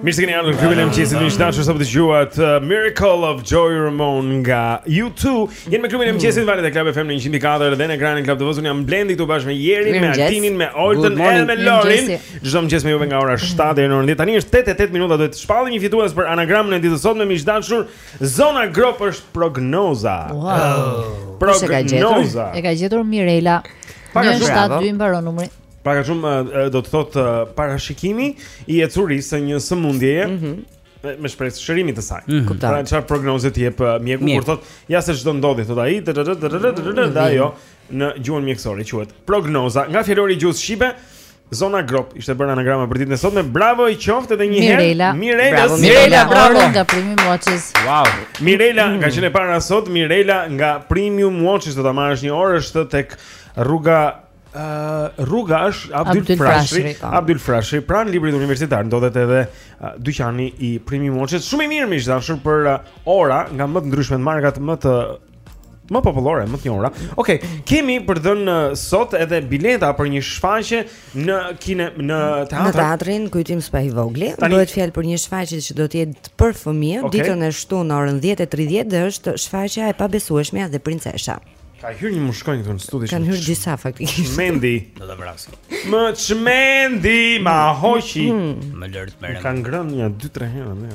Mirë se keni ardhur në klubin e mëngjesit. Miq të dashur sapo dëgjuat uh, Miracle of Joey Ramone nga U2. Jemi me klubin e mëngjesit në valët e Club FM në 104 dhe në ekranin e Club TV-s. Jam Blendi këtu bashkë me Jerin, me Altinin, me
Oltën
dhe me Lorin. Çdo mëngjes me juve nga ora 7 deri në orën 10. Tani është 8 e 8 minuta do të shpallim një fitues për anagramën e ditës sotme miq të dashur. Zona Grop është prognoza.
Wow.
Prognoza.
E ka gjetur Mirela.
Para shumë
shtat dy mbaron numri.
Para shumë do të thotë parashikimi i ecurisë së një sëmundjeje. Mm -hmm. Me shpresë shërimi të saj.
Mm -hmm.
Pra çfarë prognoze të jep mjeku kur thotë ja se ç'do ndodhi thotë ai, dhe ajo në gjuhën mjekësore quhet prognoza. Nga fjalori i gjuhës shqipe Zona Grup ishte bërë anagrama për ditën e sotme. Bravo i qoftë edhe një herë.
Mirela.
Mirela,
Mirela,
bravo
nga Premium Watches.
Wow.
Mirela, mm. ngaqë e para sot, Mirela nga Premium Watches do ta marrësh një orë është tek rruga Uh, rruga është Abdyl,
Abdyl
Frashëri,
Frashëri po.
Abdyl Frashëri pranë librit universitar ndodhet edhe uh, dyqani i Premium Watches shumë i mirë miq të dashur për uh, ora nga më të ndryshmet markat më të Më popullore, më të njohura. Okej, okay, kemi për të dhënë uh, sot edhe bileta për një shfaqje në kine në
teatrin.
Në
teatrin Kujtim Spahivogli.
Tani...
Bëhet fjalë për një shfaqje që do të jetë për fëmijë
okay.
ditën e shtunë në orën 10:30 dhe është shfaqja e pabesueshmja dhe princesha.
Ka hyrë një mushkonjë këtu në studio.
Kanë hyrë disa faktikisht.
Më çmendi,
do ta vras.
Më çmendi, ma hoqi. Mm.
Më lër të merrem.
Ka ngrënë nja 2-3 herë ne.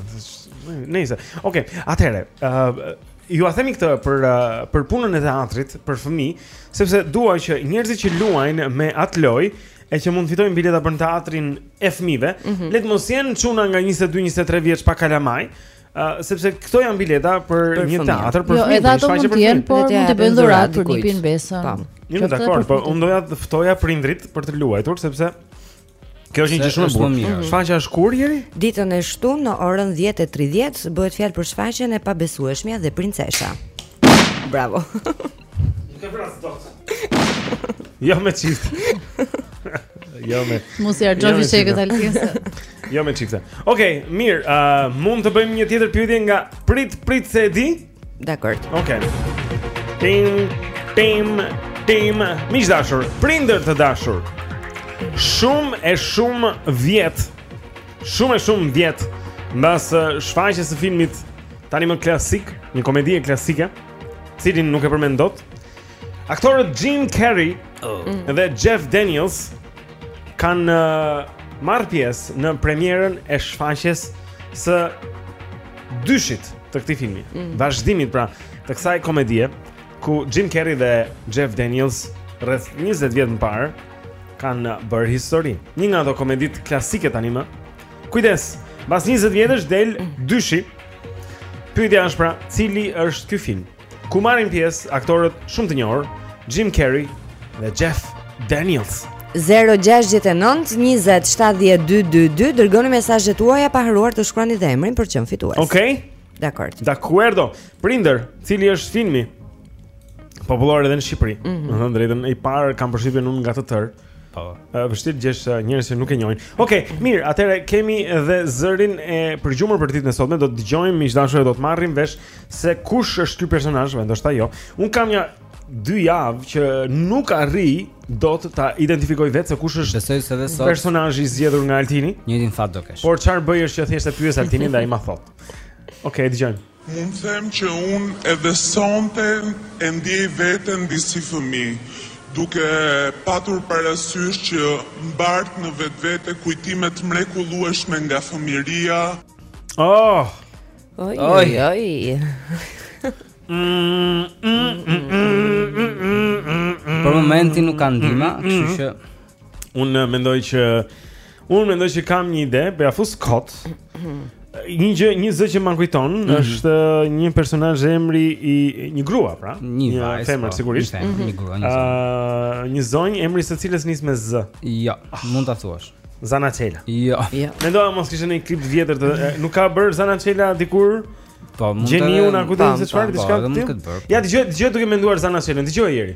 Nëse. Okej, atëherë, ë uh, Jua themi këtë për për punën e teatrit për fëmijë, sepse dua që njerëzit që luajnë me atë lojë e që mund të fitojnë bileta për në teatrin e fëmijëve,
mm -hmm.
le të mos jenë çuna nga 22-23 vjeç pa kalamaj, uh, sepse këto janë bileta për,
për
një teatër për
jo,
fëmijë. Jo, edhe
ato mund të jenë, por mund të bëjnë dhuratë për nipin, mbesën.
Po.
Jo, dakor,
por
unë doja të ftoja prindërit për të luajtur sepse Kjo është një gjë shumë e bukur. Shfaqja është kur, Jeri?
Ditën e shtunë në orën 10:30 bëhet fjalë për shfaqjen e pabesueshmja dhe princesha. Bravo.
Nuk e vras dot. Jo me çift. Jo me.
Mos i
harxho
jo
fishekët
Altin.
Jo me çifte. Okej, okay, mirë, uh, mund të bëjmë një tjetër pyetje nga Prit Prit se di?
Dakor.
Okej. Okay. Tim tim tim miq dashur, prindër të dashur. Shumë e shumë vjet. Shumë e shumë vjet mbas uh, shfaqjes së filmit tani më klasik, një komedi klasike, të cilin nuk e përmend dot. Aktorët Jim Carrey oh. dhe Jeff Daniels kanë uh, marrë pjesë në premierën e shfaqjes së dyshit të këtij filmi.
Mm.
Vazhdimit pra të kësaj komedie ku Jim Carrey dhe Jeff Daniels rreth 20 vjet më parë kanë bërë histori. Një nga ato komeditë klasike tani më. Kujdes, pas 20 vjetësh del dyshi. Pyetja është pra, cili është ky film? Ku marrin pjesë aktorët shumë të njohur, Jim Carrey dhe Jeff Daniels.
0-6-9-27-12-2 Dërgoni mesazhet tuaja pa harruar të shkroni dhe emrin për të qenë fitues
Ok
Dakord
Dakuerdo Prindër, cili është filmi Popullor edhe në Shqipëri
mm
-hmm. Ndër ata më i parë kam përshtypjen unë nga të tërë
Po.
Është vështirë të gjesh njerëz që nuk e njohin. Okej, okay, mirë, atëherë kemi edhe zërin e përgjumur për ditën e sotme, do të dëgjojmë miq të dashur, do të marrim vesh se kush është ky personazh, ose ndoshta jo. Un kam një dy javë që nuk arrij dot ta identifikoj vetë se kush është
Besoj se edhe sot
personazhi i zgjedhur nga Altini.
të njëjtin fat do ketë.
Por çfarë bëj është që thjesht e pyes Altinin dhe ai ma thot. Okej, okay, dëgjojmë.
Mund të them që unë edhe sonte e ndjej veten disi fëmijë, duke patur parasysh që mbart në vetvete kujtime të mrekullueshme nga fëmijëria.
Oh!
Oj,
oj,
oj.
Për momentin nuk ka ndihma, kështu që
Un mendoj që un mendoj që kam një ide, po ia fus kot. Një gjë, një zë që më kujton
mm
-hmm. është një personazh emri i një grua, pra.
Një, një vajzë,
femër
po,
sigurisht.
Një, femër, mm -hmm. një grua, një
zonjë. Uh, një zonjë emri i së cilës nis me Z.
Jo, mund ta thuash.
Zana Çela.
Jo.
Jo.
Mendova mos kishte një klip të vjetër të nuk ka bërë Zana Çela dikur.
Po, mund
të. Gjeni unë ku
të
thënë se çfarë diçka. Ja, dëgjoje, dëgjoje duke menduar Zana Çelën, dëgjoje
njëherë.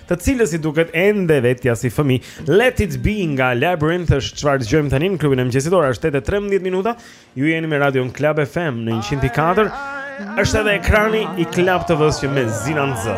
të
cilës i duket ende vetja si fëmijë. Let it be nga Labrinth është çfarë dëgjojmë tani në klubin e mëngjesit, ora është 8.13 minuta ju jeni me radion Club FM në 104 është edhe ekrani i Club TV-së që
mezi na nxë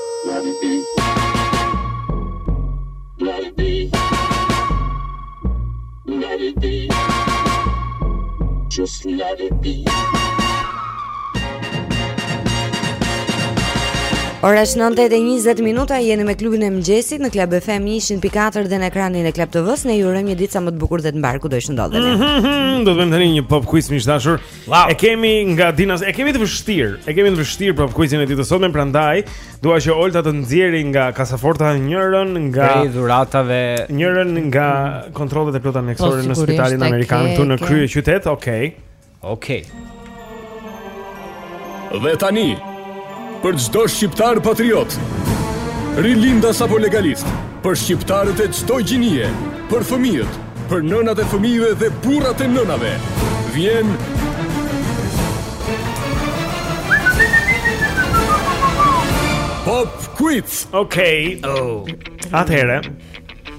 Ora është 9:20 minuta, jeni me klubin e mëngjesit në Club FM 104 dhe në ekranin e Club TV-s. Ne ju urojmë një ditë sa më të bukur dhe të mbarë kudo që ndodheni.
Mhm, mhm, mhm, do të bëjmë tani një pop quiz miq të dashur. Wow. E kemi nga Dinas, e kemi të vështirë. E kemi të vështirë pop quizin e ditës së sotme, prandaj dua që Olta të nxjerrë nga kasaforta njërin nga
Prej dhuratave,
njërin nga kontrollet e plota mjekësore
po,
në spitalin amerikan këtu në krye qytet. Okej. Okay.
Okej. Okay.
Dhe tani Për çdo shqiptar patriot, rilindës apo legalist, për shqiptarët e çdo gjinie, për fëmijët, për nënat e fëmijëve dhe burrat e nënave, vjen Pop Quiz.
Okej. Okay. Oh. Atëherë,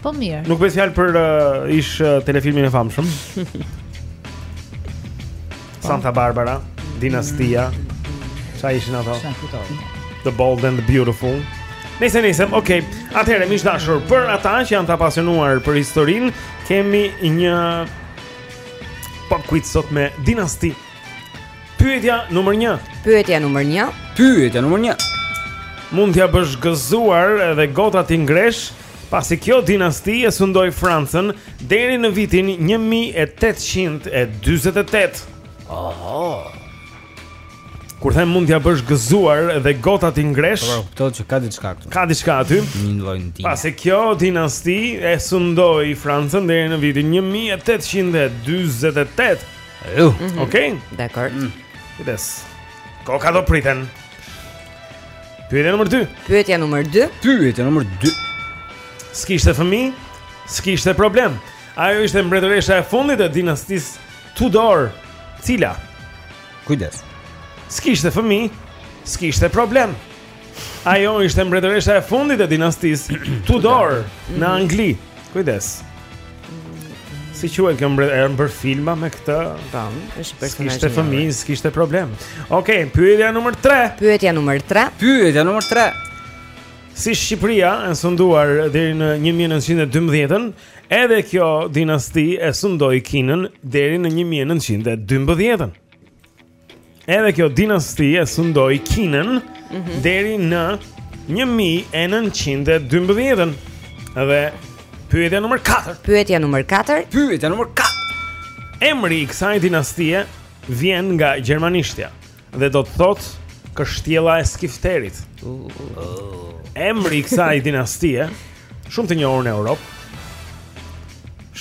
Po mirë. Nuk bëhet fjalë për uh, ish uh, telefilmin e famshëm. Santa Barbara, Dinastia. Ça ishin ato? The Bold and the Beautiful. Nëse nisem, okay. Atëherë miq të dashur, për ata që janë të apasionuar për historinë, kemi një pop quiz sot me dinasti. Pyetja numër 1.
Pyetja numër 1.
Pyetja numër 1.
Mund t'ia bësh gëzuar edhe gotat t'i ngresh Pasi kjo dinasti e sundoi Francën deri në vitin 1848.
Oho.
Kur them mund t'ia bësh gëzuar dhe gotat t'i ngresh.
Po, kuptoj që ka diçka këtu.
Ka diçka aty.
Një lloj ndihmë.
Pasi kjo dinasti e sundoi Francën deri në vitin 1848.
Ju. Mm -hmm.
Okej. Okay?
Dakor. Mm.
Kujdes. Koka do priten. Pyetja numër 2
Pyetja numër 2
Pyetja numër 2
S'kishte fëmijë, s'kishte problem Ajo ishte mbretëresha e fundit e dinastisë Tudor Cila
Kujdes
S'kishte fëmijë, s'kishte problem Ajo ishte mbretëresha e fundit e dinastisë Tudor në Angli Kujdes. Si quhet kjo mbretëreshë bërë filma me këtë?
Po, është personazh.
S'kishte fëmijë, s'kishte problem. Okej, okay, pyetja numër 3.
Pyetja numër 3.
Pyetja numër 3.
Si Shqipëria e sunduar deri në 1912-ën, edhe kjo dinasti e sundoi Kinën deri në 1912-ën. Edhe kjo dinasti e sundoi Kinën mm -hmm. deri në 1912-ën. Dhe pyetja numër 4.
Pyetja numër 4.
Pyetja numër 4.
Emri i kësaj dinastie vjen nga gjermanishtja dhe do të thotë kështjella e skifterit. Emri i kësaj dinastie, shumë të njohur në Europë,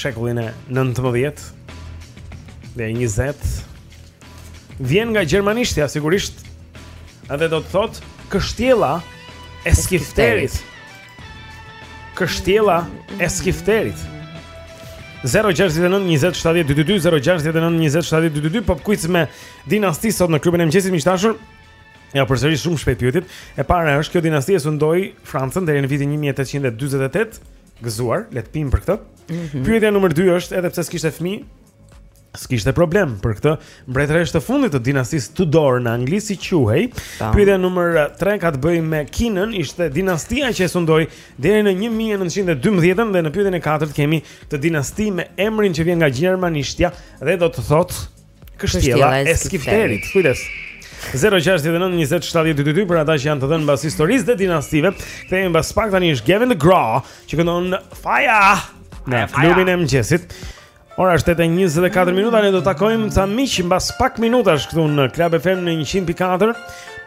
shekullin e 19 dhe 20 vjen nga gjermanishtja sigurisht. Dhe do të thotë kështjella e skifterit. Kështjella e skifterit. 0692070222 0692070222 pop quiz me dinasti sot në klubin e mëngjesit miq të dashur. Ja përsëri shumë shpejt pyetjet. E para është kjo dinasti e sundoi Francën deri në vitin 1848, gëzuar, le të pim për këtë.
Mm -hmm.
Pyetja numër 2 është edhe pse s'kishte fëmijë, S'kishte problem për këtë. Mbretëresha e fundit e dinastisë Tudor në Angli si quhej. Pyetja numër 3 ka të bëjë me Kinën, ishte dinastia që e sundoi deri në 1912 dhe në pyetjen e katërt kemi dinasti me emrin që vjen nga gjermanishtja dhe do të thotë Kështjella
e
Skifterit. Kujdes. 069 20 70 22 për ata që janë të dhënë mbas historisë dhe dinastive. Kthehemi mbas pak tani është Gavin DeGraw që këndon Fire. Në klubin e mëngjesit. Ora është 8:24 minuta, ne do të takojmë ca miq mbas pak minutash këtu në Club FM në 104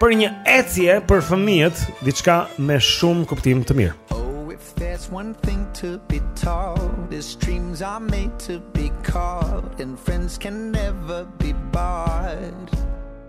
për një ecje për fëmijët, diçka me shumë kuptim të mirë.
Oh, if there's one thing to be taught, it's dreams are made to be caught and friends can never be bought.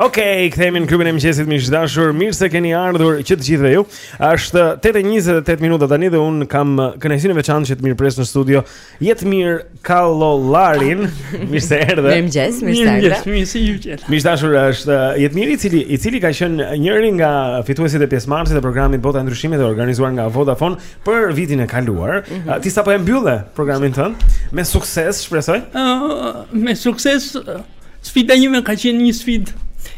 Okej, kthehemi në klubin e mëngjesit miq të dashur. Mirë se keni ardhur që të gjithëve ju. Është 8:28 minuta tani dhe unë kam kënaqësinë e veçantë që të mirëpres në studio Jetmir Kallollarin Mirë se erdhe
Mirëmëngjes, mirë se erdhe Mirëmëngjes,
mirë se ju gjeta
Miq të dashur është uh, Jetmiri i cili, i cili ka qenë njëri nga fituesit e pjesëmarrësit e programit Bota e Ndryshimit e organizuar nga Vodafone Për vitin e kaluar
mm -hmm.
Ti sapo e mbylle programin tënd Me sukses, shpresoj
uh, Me sukses Sfida ime ka qenë një sfidë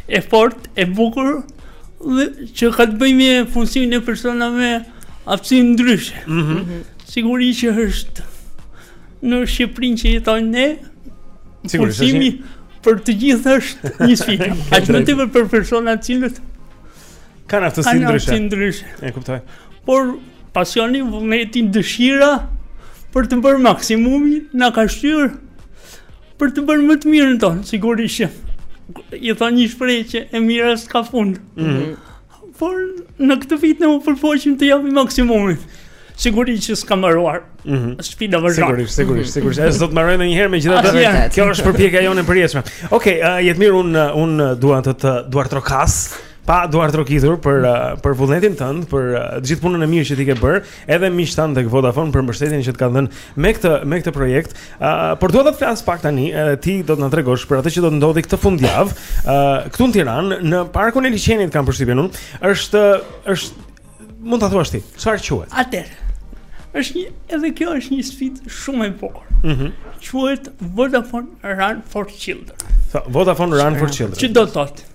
E fort, e bukur Dhe që ka të bëjë me punësimin e personave Aftësi ndryshe.
Mm -hmm.
Sigurisht që është në Shqipërinë që jetojmë ne. Punësimi për të gjithë është një sfidë. Aq më tepër për personat të cilët
kanë aftësi ndryshe.
Kanë ndryshe.
E kuptoj.
Por pasioni, vullneti, dëshira për të bërë maksimumin na ka shtyrë për të bërë më të mirën tonë, sigurisht. I thonë një shprehje që e mira s'ka fund.
Mm -hmm.
Por në këtë vit ne u përpoqëm të japim maksimumin. Sigurisht që s'ka mbaruar.
Ëh.
Mm Sfida vazhdon.
Sigurisht, sigurisht, mhm. sigurisht. S'do të mbarojë ndonjëherë megjithatë. Kjo është përpjekja jonë e përjetshme. Okej, uh, Jetmir unë unë dua të të duartrokas pa duartrokitur për uh, për vullnetin tënd, për uh, gjithë punën e mirë që ti ke bërë. Edhe miqtë tanë tek Vodafone për mbështetjen që të kanë dhënë me këtë me këtë projekt. Ë, uh, por dua të flas pak tani, edhe ti do të na tregosh për atë që do të ndodhë këtë fundjavë, ë, uh, këtu në Tiranë, në Parkun e Liqenit kam përshtypjen unë. Është është mund ta thuash ti, çfarë quhet?
Atëherë. Është një edhe kjo është një sfidë shumë e bukur.
Mhm.
Mm quhet Vodafone Run for Children.
Vodafone Run for Children.
Që do të thotë?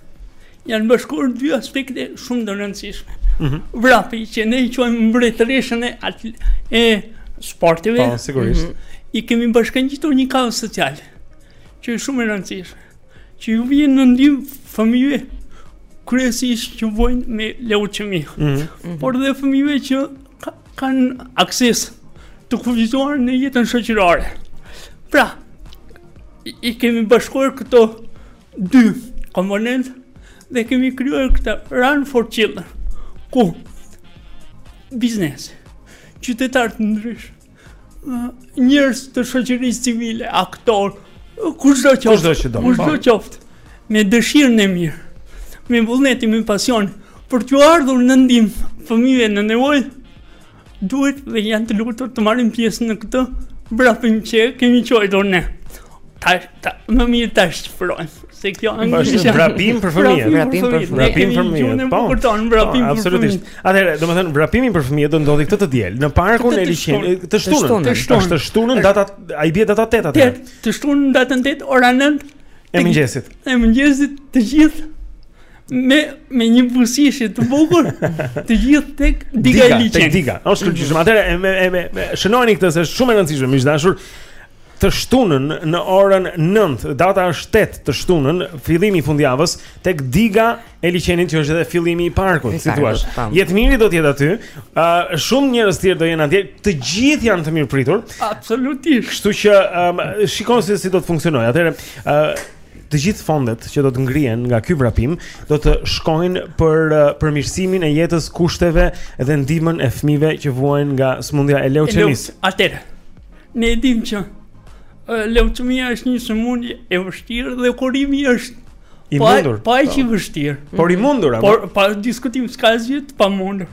Janë bashkuar dy aspekte shumë të rëndësishme.
Mm -hmm.
Vrapi që ne i quajmë mbretëreshën e atl e sporteve.
Po, sigurisht.
Mm -hmm. I kemi bashkangjitur një kauzë sociale që është shumë e rëndësishme. Që ju vjen në ndihmë fëmijëve kryesisht që vuajnë me leuçemi.
Mm -hmm.
Por dhe fëmijëve që ka, kanë akses të kufizuar në jetën shoqërore. Pra, i, i kemi bashkuar këto dy komponentë dhe kemi krijuar këtë run for children ku biznes qytetarë të ndryshëm njerëz të shoqërisë civile aktorë kushdo qoftë
kushdo qoftë
kushdo qoftë me dëshirën e mirë me vullnetin me pasion për t'iu ardhur në ndihmë fëmijëve në nevojë Duhet dhe janë të lutur të marrin pjesë në këtë vrapim që kemi quajtur ne. Ta, ta, më mirë ta shqipërojmë, se kjo
është një shqipërojmë. Vrapim për fëmijët.
Vrapim për fëmijët.
Vrapim për fëmijët. Po,
për tonë,
po, vrapim
për
absolutisht. Atëherë, domethënë, vrapimi për fëmijët do ndodhë këtë të diel, në parkun e
liqenit,
të shtunën,
të shtunën,
të shtunën, data, a i bie data 8 atë.
Të shtunën, data 8, ora 9.
E mëngjesit.
E mëngjesit të gjithë me me një buzëqeshje të bukur të gjithë tek diga e
liqenit.
Tek
diga. Është shumë shumë. Atëherë e me e me, ma shënojeni këtë se është shumë e rëndësishme, miq të dashur. Të shtunën në orën 9, data është 8 të shtunën, fillimi i fundjavës tek diga e liqenit që është edhe fillimi i parkut, si thua. Jetmiri do të jetë aty. Ë uh, shumë njerëz të tjerë do jenë atje. Të gjithë janë të mirëpritur.
Absolutisht.
Kështu që um, shikoni se si do të funksionojë. Atëherë ë uh, të gjithë fondet që do të ngrihen nga ky vrapim do të shkojnë për uh, përmirësimin e jetës, kushteve dhe ndihmën e fëmijëve që vuajnë nga sëmundja e leuçemisë.
Atëherë, ne e dimë që uh, leuçemia është një sëmundje e vështirë dhe kurimi është
i
pa,
mundur.
Pa aq i
po.
vështirë.
Por i mundur apo?
Por pa diskutim s'ka asgjë të pamundur.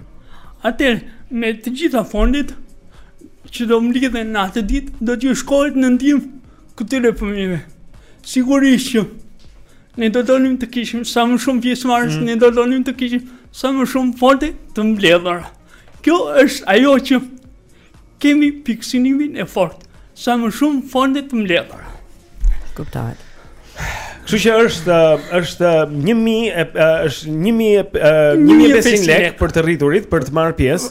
Atëherë, me të gjitha fondet që do mblidhen në atë ditë, do t'u shkohet në ndihmë Këtyre fëmijëve, sigurisht që ne do donim të kishim sa më shumë pjesëmarrës,
mm.
ne do donim të kishim sa më shumë fonde të mbledhura. Kjo është ajo që kemi pikësinimin e fort, sa më shumë fonde të mbledhura.
Kuptohet.
Kështu që është është 1000 është 1000 1500 lekë për të rriturit, për të marrë pjesë.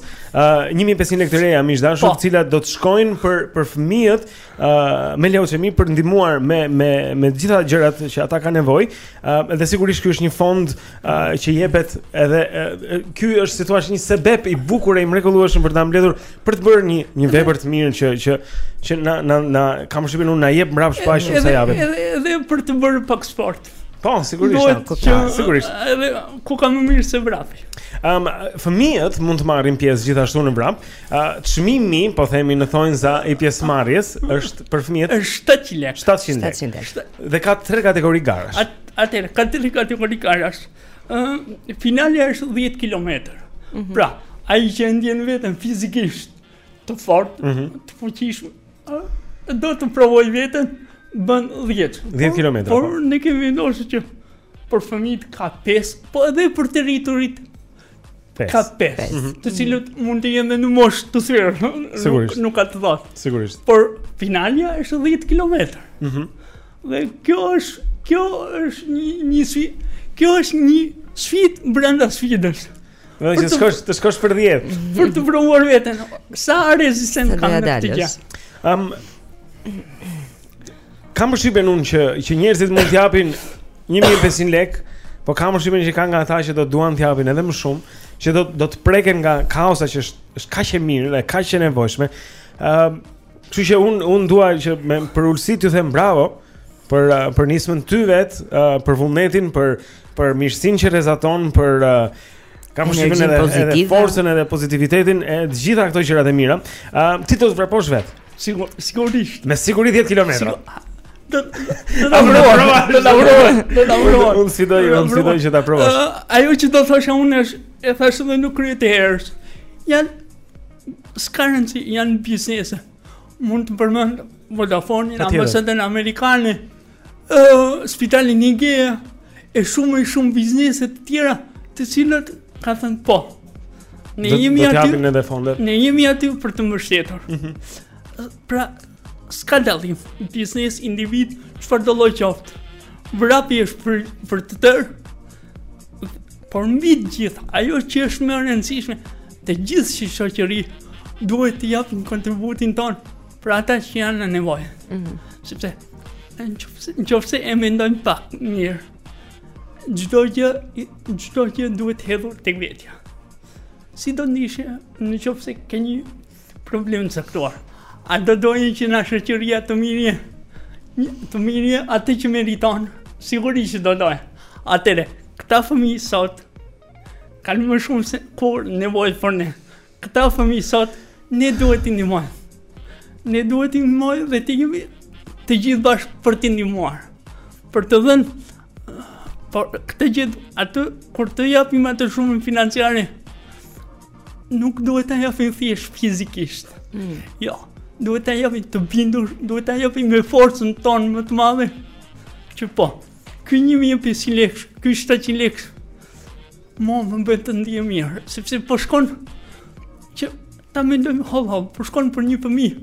1500 lekë të reja miq të dashur,
po.
të cilat do të shkojnë për për fëmijët ë uh, me leucemi për ndihmuar me me me të gjitha gjërat që ata kanë nevojë. ë uh, Dhe sigurisht ky është një fond uh, që jepet edhe uh, ky është si thua një sebep i bukur e i mrekullueshëm për të na mbledhur për të bërë një një vepër të mirë që që që na na na kam shpinun na jep mbrapsht pa shumë sa javë.
Edhe edhe për të bërë pak sport.
Po, sigurisht,
Po,
sigurisht.
Edhe ku ka më mirë se vrapi.
Ëm, um, fëmijët mund të marrin pjesë gjithashtu në vrap. Uh, çmimi, po themi në thonjëza i pjesëmarrjes është për fëmijët
është 700 lekë.
700 lekë.
700 lekë.
Dhe ka tre kategori garash.
At, atëherë ka tre kategori garash. Ëm, uh, finalja është 10 kilometra. Mm -hmm. Pra, ai që e ndjen veten fizikisht të fortë,
mm -hmm.
të fuqishëm, Do të provojë veten bën 10.
10 kilometra.
Por
po.
ne kemi vendosur që për fëmijët ka 5, po edhe për të rriturit ka 5,
mhm.
të cilët mund të jenë në moshë të thyer.
Sigurisht.
Nuk ka të thotë.
Sigurisht.
Por finalja është 10 kilometra.
Mhm.
Mm dhe kjo është kjo është një një kjo është një sfidë brenda sfidës.
Do
të
shkosh, të shkosh për 10.
Për të provuar veten. Sa
rezistencë
kam në këtë gjë.
Ëm Kam përshtypjen unë që që njerëzit mund të japin 1500 lekë, po kam përshtypjen që ka nga ata që do duan të japin edhe më shumë, që do do të preken nga kauza që është është kaq e mirë dhe kaq e nevojshme. Ëm Kështu që unë unë dua që me përulësi t'ju them bravo për uh, për nismën ty vetë, uh, për vullnetin, për për mirësinë që rrezaton, për uh, kam përshtypjen edhe, edhe forcën edhe pozitivitetin e të gjitha këto gjërat e mira. Uh, ti do të vraposh vetë.
Sigur, sigurisht.
Me siguri 10 kilometra.
Do ta provoj, do ta provoj, do ta provoj.
Unë s'dyshoj, unë s'dyshoj që ta provosh.
Ajo që do thosha unë është e thashë dhe në krye të herës. Janë S'ka rëndësi, janë biznese. Mund të përmend
Vodafone-in,
ambasadën amerikane, uh, spitalin Hygeia, e shumë e shumë biznese të tjera, të cilët kanë thënë po. Ne jemi aty. Ne jemi aty për të mbështetur.
Mm -hmm.
Pra, S'ka dallim, biznes, individ, çfarëdolloj qoftë. Vrapi është për, për të tërë, por mbi të gjitha, ajo që është më e rëndësishme, të gjithë si shoqëri duhet të japim kontributin tonë për ata që janë në nevojë.
Mm -hmm.
Sepse në qoftë se e mendojmë pak mirë, çdo gjë çdo gjë duhet hedhur tek vetja. Si do ndiheshe në qoftë se ke një Problem të caktuar. A do doje që nga shoqëria të merrje, të merrje atë që meriton, sigurisht që do doje. Atëherë, këta fëmijë sot, kanë më shumë se kurrë nevojë për ne. Këta fëmijë sot, ne duhet t'i ndihmojmë. Ne duhet t'i ndihmojmë dhe të jemi të gjithë bashkë për t'i ndihmuar. Për të dhënë, por të gjithë atë, kur të japim atë shumë financiare, Nuk duhet ta japim thjesht fizikisht.
Mm.
Jo, duhet ta japim të bindur, duhet ta japim me forcën tonë më të madhe. Që po, ky 1500 lekë, ky 700 lekë, mo më bën të ndihem mirë, sepse po shkon që ta mendojmë hallall, po shkon për një fëmijë.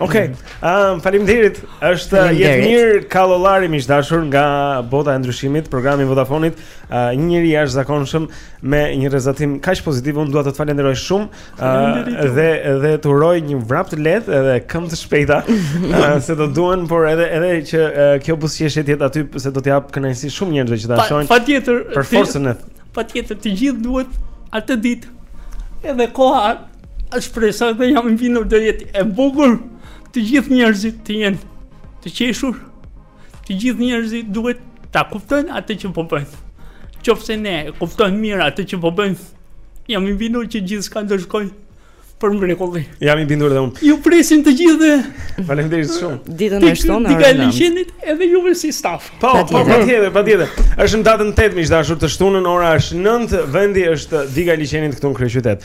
Ok,
um, faleminderit, është Jetmir Kallollari miq të dashur nga bota e ndryshimit, programi i Vodafonit, uh, një njeri i jashtëzakonshëm me një rrezatim kaq pozitiv, unë dua të të falenderoj shumë uh, dhe, dhe të uroj një vrap të lehtë edhe këmbë të shpejta, uh, se do të duhen, por edhe, edhe që uh, kjo buzëqeshje të jetë aty, se do t'u japë kënaqësi shumë njerëzve që ta
shojnë
pa,
pa
për forcën e...
Patjetër, të gjithë duhet atë ditë edhe koha Ah shpresoj dhe jam i bindur do jetë e bukur të gjithë njerëzit të jenë të qeshur. Të gjithë njerëzit duhet ta kuptojnë atë që po bëjnë. Qofse ne e kuptojmë mirë atë që po bëjmë, jam i bindur që gjithçka do shkojë për mrekulli.
Jam i bindur dhe unë.
Ju presim të gjithë.
Faleminderit shumë.
Ditën e shtunë.
Diga e Liçenit edhe ju si staf.
Po, po, patjetër, patjetër. Është në datën 8 miq të dashur të shtunën, ora është 9, vendi është Diga e Liçenit këtu në kryeqytet.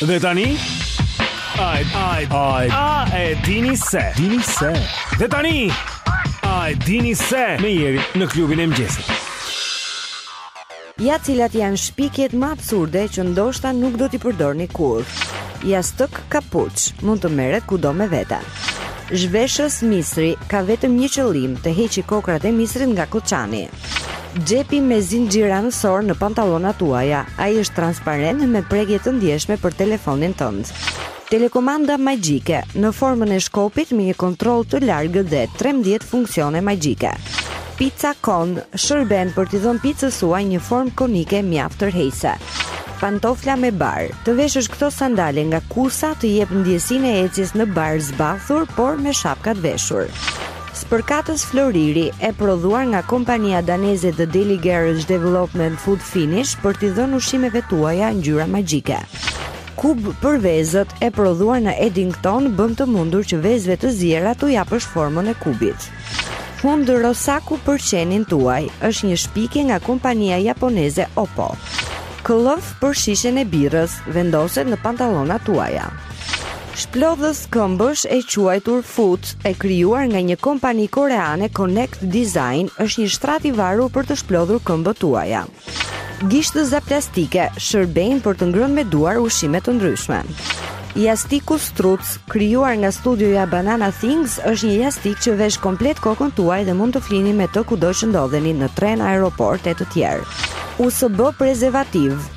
Dhe tani A e,
a e, a e, a e dini se dini se Dhe tani a e dini se me Jerin në klubin e mëngjesit
Ja cilat janë shpikjet më absurde që ndoshta nuk do t'i përdorni kurrë. Jastëk kapuç mund të merret kudo me vete. Zhveshës misri ka vetëm një qëllim, të heqë kokrrat e misrit nga kallçani. Xhepi me zinxhir anësor në pantallonat tuaja. Ai është transparent me prekje të ndjeshme për telefonin tënd. Telekomanda magjike, në formën e shkopit me një kontroll të largët dhe trembëdhjetë funksione magjike. Pizza Cone, shërben për t'i dhënë picës suaj një formë konike mjaft tërheqëse. Pantofla me bar, të veshësh këto sandale nga Kusa të jep ndjesinë e ecjes në bar zbathur por me shapkat veshur. Spërkatës floriri, e prodhuar nga kompania daneze The Deli Garage Development Food Finish për t'i dhënë ushqimeve tuaja ngjyra magjike. Kub për vezët, e prodhuar në Eddington, bën të mundur që vezëve të ziera t'u japësh formën e kubit. Hundë rosaku për qenin tuaj, është një shpikje nga kompania japoneze Oppo. Këllëf për shishen e birrës, vendoset në pantallonat tuaja. Shplodhës këmbësh e quajtur Fuut, e krijuar nga një kompani koreane Connect Design, është një shtrat i varur për të shplodhur këmbët tuaja. Gishtëza plastike shërbejnë për të ngrënë me duar ushqime të ndryshme. Jastiku struc, krijuar nga studioja Banana Things, është një jastik që vesh komplet kokën tuaj dhe mund të flini me të kudo që ndodheni në tren, aeroport e të tjerë. USB prezervativ,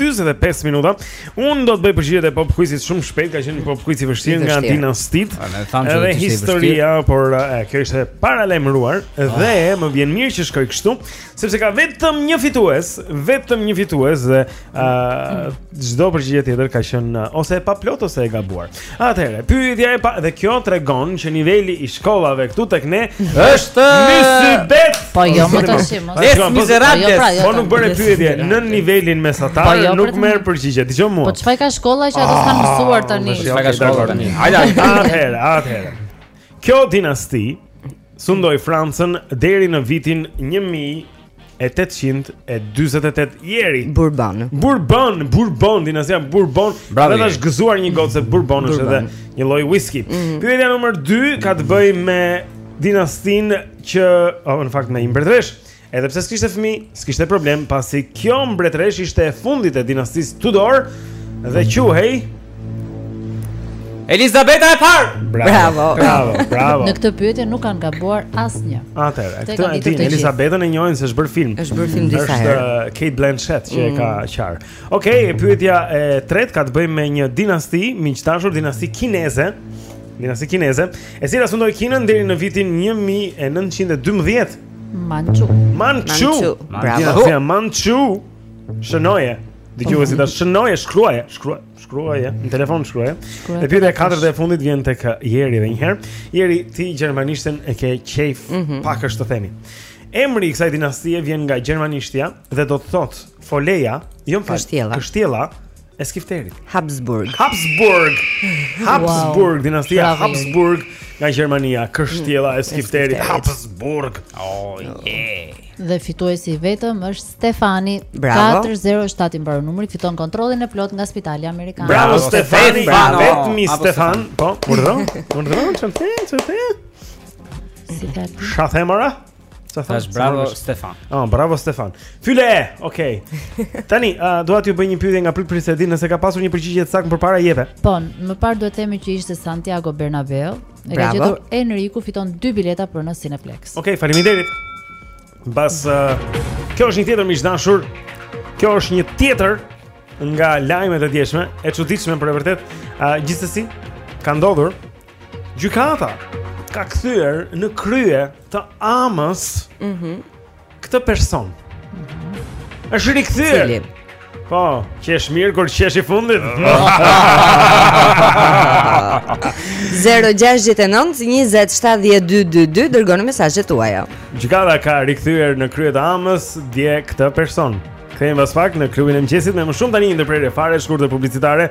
45 minuta. Unë do të bëj përgjigjet e pop quizit shumë shpejt, ka qenë pop quiz i vështirë nga
Dina Stit.
Edhe historia, por e, kjo ishte paralajmëruar ah. dhe më vjen mirë që shkoi kështu, sepse ka vetëm një fitues, vetëm një fitues dhe çdo përgjigje tjetër ka qenë ose e paplot ose e gabuar. Atëherë, pyetja e pa dhe kjo tregon që niveli i shkollave këtu tek ne është mysybet.
Po jo më të
shim. Ne po,
mizerabë. Po, pra, jo,
po nuk bëre pyetje nën nivelin mesatar,
po, jo,
nuk merr përgjigje. Dëgjo mua.
Po çfarë ka shkolla që ato kanë ah, mësuar tani?
Çfarë ka shkolla tani? Hajde, atëherë, atëherë. Kjo dinasti sundoi Francën deri në vitin 1848 Jeri.
Bourbon.
Bourbon, Bourbon, dinastia Bourbon.
Bravo. Tash
është gëzuar një gocë se Bourbon është edhe një lloj whisky.
Mhm.
Pyetja numër 2 ka të bëjë me dinastinë që, oh, në fakt me një mbretëreshë. Edhe pse s'kishte fëmijë, s'kishte problem, pasi kjo mbretëreshë ishte e fundit e dinastisë Tudor dhe quhej
Elizabeta e parë.
Bravo. Bravo, bravo.
Në këtë pyetje nuk kanë gabuar asnjë.
Atëherë, këtë e
dinë
Elizabetën e njohin se është bërë film.
Është bërë film disa herë.
Është uh, Kate Blanchett që e ka
mm.
qarë. Okej, okay, pyetja e tretë ka të bëjë me një dinasti, miq të dashur dinasti kineze. Dinasti kineze, e cila sundoi Kinën deri në vitin 1912.
Manchu.
Manchu.
Bravo.
Ja Manchu. Shënoje. Dëgjuesi tash shënoje, shkruaje, shkruaj, shkruaje, në telefon shkruaje. E pyetja e katërt dhe e fundit vjen tek uh, Jeri edhe një herë. Jeri, ti gjermanishten e ke qejf
mm -hmm.
pak a shumë të themi. Emri i kësaj dinastie vjen nga gjermanishtja dhe do të thotë foleja, jo fal,
kështjella.
Kështjella E skifterit.
Habsburg.
Habsburg. Habsburg,
wow.
dinastia
Bravo,
Habsburg nga Gjermania, kështjella e skifterit Habsburg. Oh, yeah.
Dhe fituesi i vetëm është Stefani.
Bravo.
407 i mbaron numri, fiton kontrollin e plotë nga Spitali Amerikan.
Bravo, Bravo
Stefani,
Stefani. i
vetmi
Stefan. Po, urdhëron. Urdhëron çfarë? Çfarë?
Si
Shathemara? Sa
thashë bravo Stefan.
Ah, bravo Stefan. Fyle. Okej. Okay. Tani, uh, dua t'ju bëj një pyetje nga prit prit s'e di nëse ka pasur një përgjigje të saktë përpara jepe.
Po, më parë duhet të themi që ishte Santiago Bernabeu. E ka gjetur Enriku fiton dy bileta për në Cineplex.
Okej, okay, faleminderit. Mbas uh, kjo është një tjetër miq të dashur. Kjo është një tjetër nga lajmet e djeshme, e çuditshme por e vërtetë. Uh, gjithsesi ka ndodhur Gjykata ka kthyer në krye të AMA-s
mm -hmm.
këtë person. Mm -hmm. Është rikthyer.
Cili?
Po, qesh mirë kur qesh i fundit.
0692070222 dërgoni mesazhet tuaja.
Gjykata ka rikthyer në krye të AMA-s dje këtë person. Kthehemi pas pak në klubin e mëngjesit me më shumë tani një ndërprerje fare e shkurtër publicitare.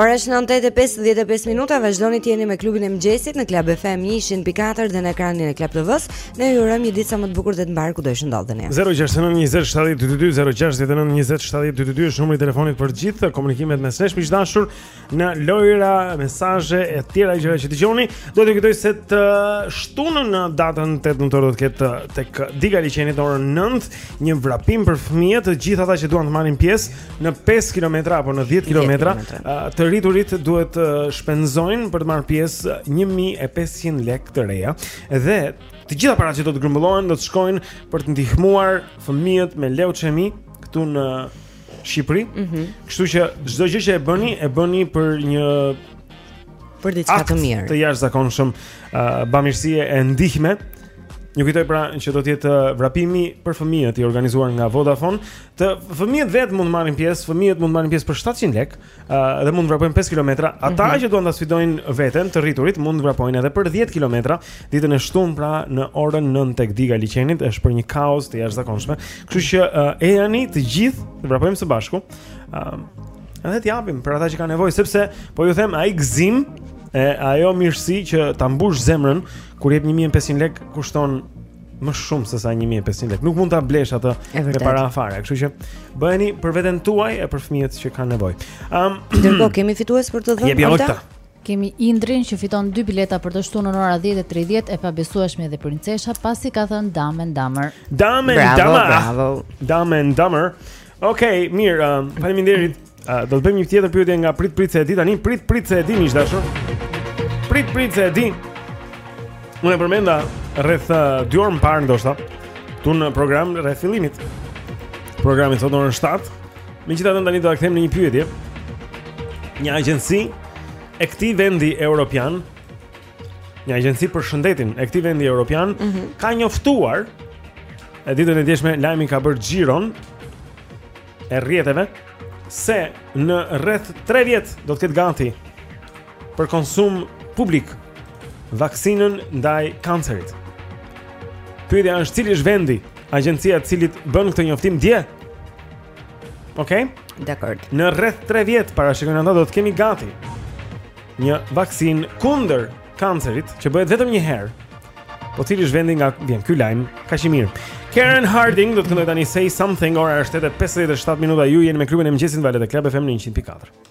Ora është 9:55 minuta, vazhdoni të jeni me klubin e mëngjesit në Club FM 104 dhe në ekranin e Club TV-s. Ne ju urojmë një ditë sa më të bukur dhe të mbarë kudo që ndodheni.
0692070222 0692070222 është numri i telefonit për të gjithë komunikimet mes nesh miq të dashur. në lojra, mesazhe e tjera gjëra që dëgjoni. Dua t'ju kujtoj se të shtunën në datën 8 nëntor do të ketë tek Diga e Liqenit në orën 9, një vrapim për fëmijët, të gjithë ata që duan të marrin pjesë në 5 kilometra apo në 10 kilometra, të rriturit duhet të shpenzojnë për të marrë pjesë 1500 lekë të reja dhe të gjitha paratë që do të grumbullohen do të shkojnë për të ndihmuar fëmijët me leucemi këtu në Shqipëri.
Ëh.
Mm Kështu që çdo gjë që e bëni, e bëni për një
për diçka të mirë.
Akt të jashtëzakonshëm, uh, bamirësie e ndihme. Ju kujtoj pra që do të jetë vrapimi për fëmijët i organizuar nga Vodafone. Të fëmijët vetë mund të marrin pjesë, fëmijët mund të marrin pjesë për 700 lekë. Uh, dhe mund të vrapojnë 5 kilometra. Ata
mm -hmm.
që duan ta sfidojnë veten të rriturit mund të vrapojnë edhe për 10 kilometra ditën e shtunë pra në orën 9 tek diga e liqenit, është për një kauzë të jashtëzakonshme. Kështu që uh, ejani të gjithë të vrapojmë së bashku. Ëm uh, edhe të japim për ata që kanë nevojë sepse po ju them ai gëzim e ajo mirësi që ta mbush zemrën kur jep 1500 lek kushton më shumë se sa 1500 lekë. Nuk mund ta blesh atë me para fare, kështu që bëjeni për veten tuaj e për fëmijët që kanë nevojë. Ëm,
um, dërgo kemi fitues për të dhënë.
Jepi
Olta.
Kemi Indrin që fiton dy bileta për të shtunën ora 10:30 I pabesueshmi dhe princesha pasi ka thënë Damen
Damer.
Damen
Damer. Damen Damer. Okej, okay, mirë, um, faleminderit. Uh, do të bëjmë një tjetër pyetje nga prit prit se e di tani, prit prit se e di miq të dashur. Prit prit se e di. Unë e përmenda rreth 2 orë më parë ndoshta këtu në program rreth fillimit të programit sot në orën 7. Megjithatë tani do ta kthejmë në një pyetje. Një agjenci e këtij vendi europian, një agjenci për shëndetin e këtij vendi europian
mm -hmm.
ka njoftuar e ditën e djeshme lajmi ka bërë xhiron e rrjeteve se në rreth 3 vjet do të ketë gati për konsum publik vaksinën ndaj kancerit. Pyetja është cili është vendi, agjencia e cilit bën këtë njoftim dje? Okej.
Okay?
Në rreth 3 vjet parashikojnë ata do të kemi gati një vaksinë kundër kancerit që bëhet vetëm një herë. Po cili është vendi nga vjen ky lajm? Kaq i mirë. Karen Harding do të këndojë tani Say Something ora është 8 edhe 57 minuta. Ju jeni me klubin e mëngjesit valët e Club FM 104.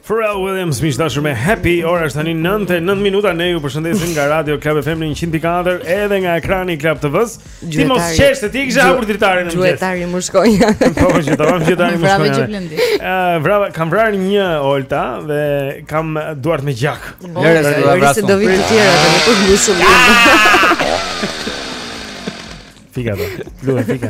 Pharrell Williams miq dashur me Happy, ora është tani 9:09 minuta. Ne ju përshëndesim nga Radio Club FM 104 edhe nga ekrani i Club TV-s. Ti mos qesh se ti kisha hapur dritaren në mëngjes.
Gjuetari mushkonja.
Po, që të vëmë gjuetari
mushkonja.
Ëh, vrava, kam vrarë një Olta dhe kam duart me gjak.
Lëre se do vrasë. Do vitë tjera të nuk mbushim.
Fika do. Luaj fika.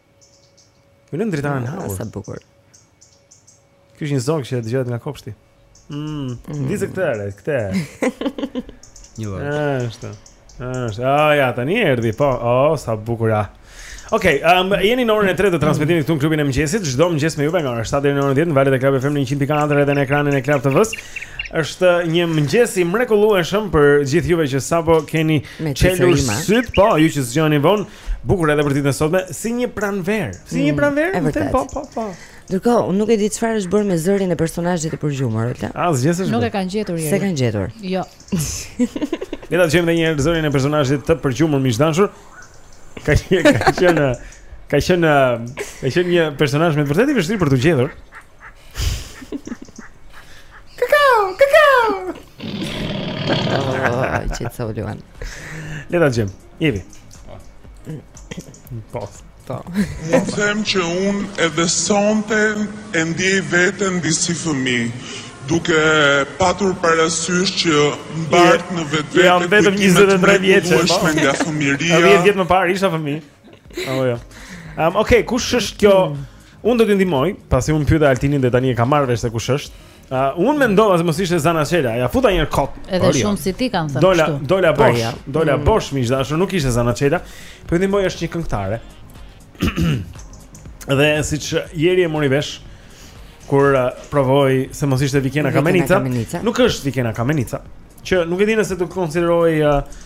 Ju lëmë dritaren
ah,
hapur.
Sa bukur.
Ky është një zog që dëgjohet nga kopshti. Mm, mm. Dizë këtë erë, këtë erë.
Një vërë.
Ah, është. Ah, është. Ah, ja, tani erdhi, po. Oh, sa bukur ah. Okej, okay, um, jeni në orën e 3 të transmetimit këtu në klubin e mëngjesit. Çdo mëngjes me ju nga ora 7 deri në orën 10 në valët e Club FM 104 edhe në ekranin e Club TV-s. Është një mëngjes i mrekullueshëm për gjithë juve që sapo keni çelur sytë, po, ju që zgjoheni vonë. Bukur edhe për ditën e sotme, si një pranverë. Si një
mm,
pranverë? Mm,
vërtet,
po, po, po.
Ndërkohë, unë nuk e di çfarë është bërë me zërin e personazhit të përgjumur, Olta.
Asgjë s'është?
Nuk e kanë gjetur njeri.
S'e kanë gjetur.
Jo.
Le ta dëgjojmë një herë zërin e personazhit të përgjumur miq dashur. Ka qenë ka qenë ka qenë ka qenë një personazh me vërtet i vështirë për të gjetur.
Kakao, kakao. Oh, çfarë thotë Luan?
Le ta gjejmë. Ivi. Po.
Po.
Unë them që unë edhe sonte e ndjej veten disi fëmi, duke patur parasysh që mbart në vetvete
jam vetëm 23 vjeç
e po. nga fëmijëria.
10 vjet më parë isha fëmi. Apo jo. Um, ok, kush është kjo? Unë do t'ju ndihmoj, pasi unë pyeta Altinin dhe tani e kam marrë vesh se kush është. Uh, unë mendova se mos ishte Zana Çela Ia futa njëherë kot
Edhe
Orja.
shumë si ti kam thënë kështu.
Dola,
dola
bosh
Orja.
Dola
mm.
bosh miq dashur Nuk ishte Zana Çela Po ndihmoj është një këngëtare Dhe siç jeri e mori vesh Kur uh, provoi se mos ishte Vikena Kamenica,
Kamenica
Nuk është Vikena Kamenica Që nuk e di nëse do ta konsideroj uh,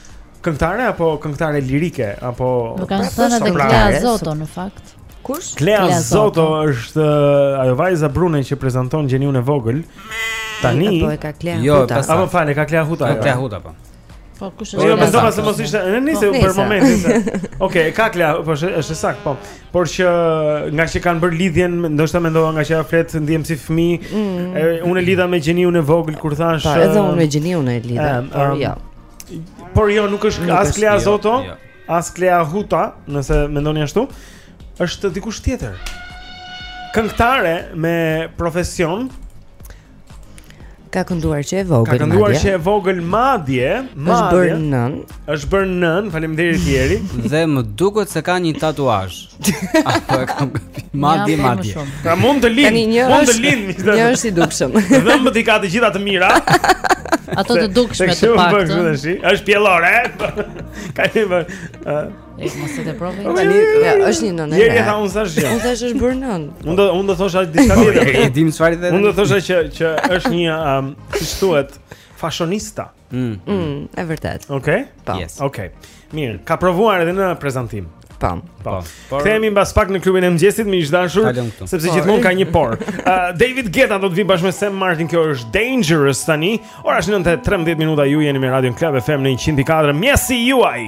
këngëtare apo këngëtare lirike apo
Po kanë thënë edhe Klea Zoto në fakt.
Kush?
Klea,
Klea
Zoto,
Zoto
është uh, ajo vajza brune që prezanton gjeniun e vogël. Tani.
Po e ka Klea
jo,
Huta.
Jo,
apo falë, ka Klea Huta.
Ka Klea Huta po.
Po kush është?
Jo, mendova se mos ishte, ne nisi
po,
për momentin. Okej, ka Klea, po është është saktë, po. Por që ngaqë kanë bërë lidhjen, ndoshta mendova ngaqë ajo flet ndihem si fëmijë.
Mm.
E, unë e lidha me gjeniun e vogël kur thashë.
Po, edhe unë me gjeniun e lidha,
um,
por jo.
Por jo, nuk është as Klea
jo,
Zoto,
jo.
as Klea Huta, nëse mendoni ashtu. Është dikush tjetër. Këngëtare me profesion,
Ka kënduar që e vogël madje.
Ka kënduar që e vogël madje, madje.
Është bërë nënë.
Është bërë nënë, faleminderit Jeri.
Dhe më duket se ka një tatuazh. Apo e kam gabim. Madje, madje.
Pra mund të lind, mund të lind.
Një është i dukshëm.
Dhëmbët i ka të gjitha të mira.
Ato të dukshme të paktën.
Është pjellore. Ka një
E mos e tepro. Po
tani është një nënë.
Jeri tha unë s'thashë gjë.
Unë thashë është bërë nënë.
Unë do unë do thosha diçka
po,
tjetër.
E dim çfarë thotë.
Unë do thosha që që është një um, si thuhet fashionista.
Mm.
Mm, e vërtetë.
Okej.
Po.
Yes.
Okej. Mirë, ka provuar edhe në prezantim.
Po.
Po.
po.
Kthehemi mbas pak në klubin e mëngjesit miq
të dashur,
sepse gjithmonë ka një por. Uh, David Guetta do të vijë bashkë me Sam Martin, kjo është Dangerous tani. Ora është 9:13 minuta, ju jeni me Radio Club FM në 104. Mëngjesi juaj.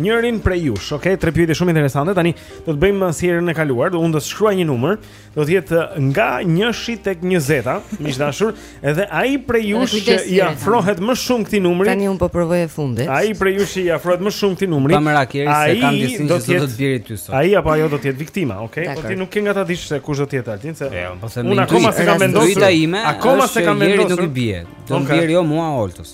njërin prej jush. Okej, okay, tre pyetje shumë interesante. Tani do të bëjmë si herën e kaluar, unë do të shkruaj një numër, do të jetë nga 1-shi tek 20-a, miq të dashur, edhe ai prej jush që i afrohet më shumë këtij numri.
Tani unë po provoj e fundit.
Ai prej jush që i afrohet më shumë këtij numri. Ai do të
jetë do të bjerë ty sot.
Ai apo ajo do të jetë viktima, okay? Po ti nuk ke nga ta dish se kush do të jetë Altin, se
jo, po se
unë akoma s'e kam vendosur. Akoma s'e kam vendosur.
Nuk i bie. Do të bjerë jo mua Oltës.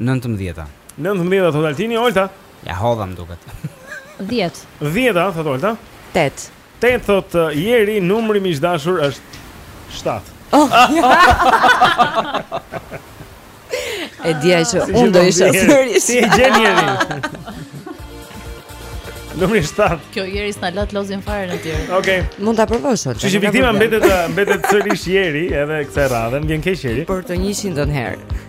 Nëntëmbëdhjeta. Nëntëmbëdhjeta thotë
Altini,
Olta?
Ja hodha më duket.
Dhjetë.
Dhjeta thotë Olta.
Tetë.
Tetë thotë uh, Jeri, numri miq të dashur është 7.
Oh. e dija që unë do isha sërish.
Si e gjen Jeri. Numri 7.
Ky Jeri s'na lë të lozim fare ne të tjerët.
Okej. Okay.
Mund ta provosh
atë. Që viktima mbetet mbetet sërish Jeri edhe këtë radhë, më vjen keq Jeri.
Për të 100 herë.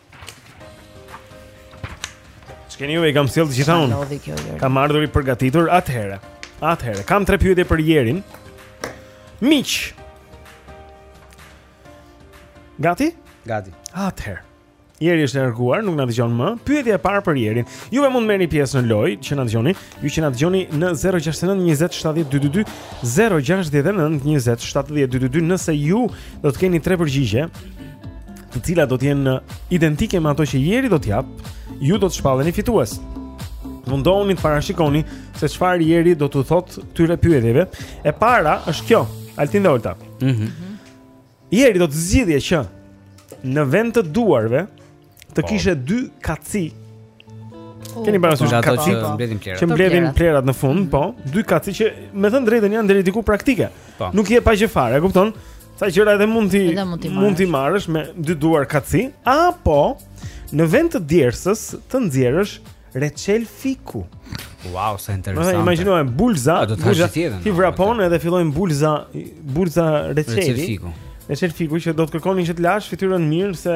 Ç'keni ju, i kam sjellë të gjitha unë. Kam ardhur i përgatitur atëherë. Atëherë, kam tre pyetje për Jerin. Miq. Gati?
Gati.
Atëherë. Jeri është larguar, nuk na dëgjon më. Pyetja e parë për Jerin. Juve mund të merrni pjesë në lojë që na dëgjoni. Ju që na dëgjoni në 069 20 70 222, 069 20 70 222, nëse ju do të keni tre përgjigje, të cilat do të jenë identike me ato që Jeri do të japë, ju do të shpalleni fitues. Mundohuni të parashikoni se çfarë Jeri do t'u thotë këtyre pyetjeve. E para është kjo, Altin dhe Olta.
Mhm.
Mm Jeri do të zgjidhje që në vend të duarve të,
po,
kishe dy kaci.
Oh,
Keni parasysh kaci
që mbledhin plerat.
Që mbledhin
plerat
në fund, po, dy kaci që me thënë të drejtën janë deri diku praktike.
Po.
Nuk je pa gjë fare, e kupton? Sa gjëra edhe mund t'i
mund t'i
marrësh me dy duar kaci apo në vend të djersës të nxjerrësh reçel fiku.
Wow, sa interesante.
Imagjinoje bulza,
do të thashë tjetër.
Ti vrapon edhe fillojnë bulza, bulza reçeli.
Reçel fiku.
Reçel fiku që do të kërkonin që të lash fytyrën mirë se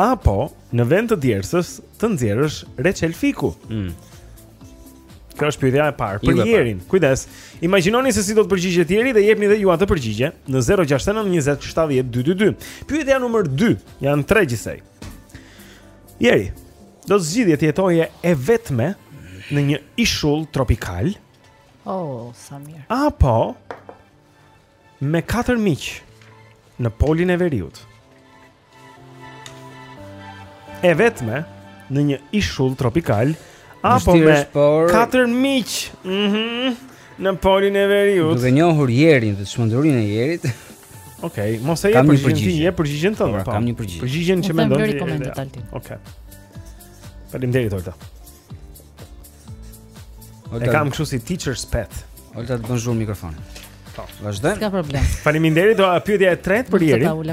Apo në vend të djersës të nxjerrësh reçel fiku.
Mm.
Kjo është pyetja e parë për Jerin. Kujdes. Imagjinoni se si do të përgjigjet Jeri dhe jepni dhe ju atë përgjigje në 069 20 70 222. Pyetja numër 2, janë tre gjithsej. Jeri, do të zgjidhje të jetoje e vetme në një ishull tropikal?
Oh, sa mirë.
Apo me katër miq në polin e veriut. E vetme në një ishull tropikal apo me
por...
katër miq mm në polin e veriut.
Duke njohur Jerin dhe çmendurinë e Jerit.
Okej, okay, mos e jep përgjigjen ti, jep përgjigjen tënde.
Po, pra, po. Kam një përgjigje.
Përgjigjen që mendon ti. Okej. Okay. Faleminderit Olta. E kam kështu si teacher's pet.
Olta të bën zhurmë mikrofoni.
Po,
vazhdojmë.
S'ka problem.
Faleminderit. Pyetja e tretë për Jerin.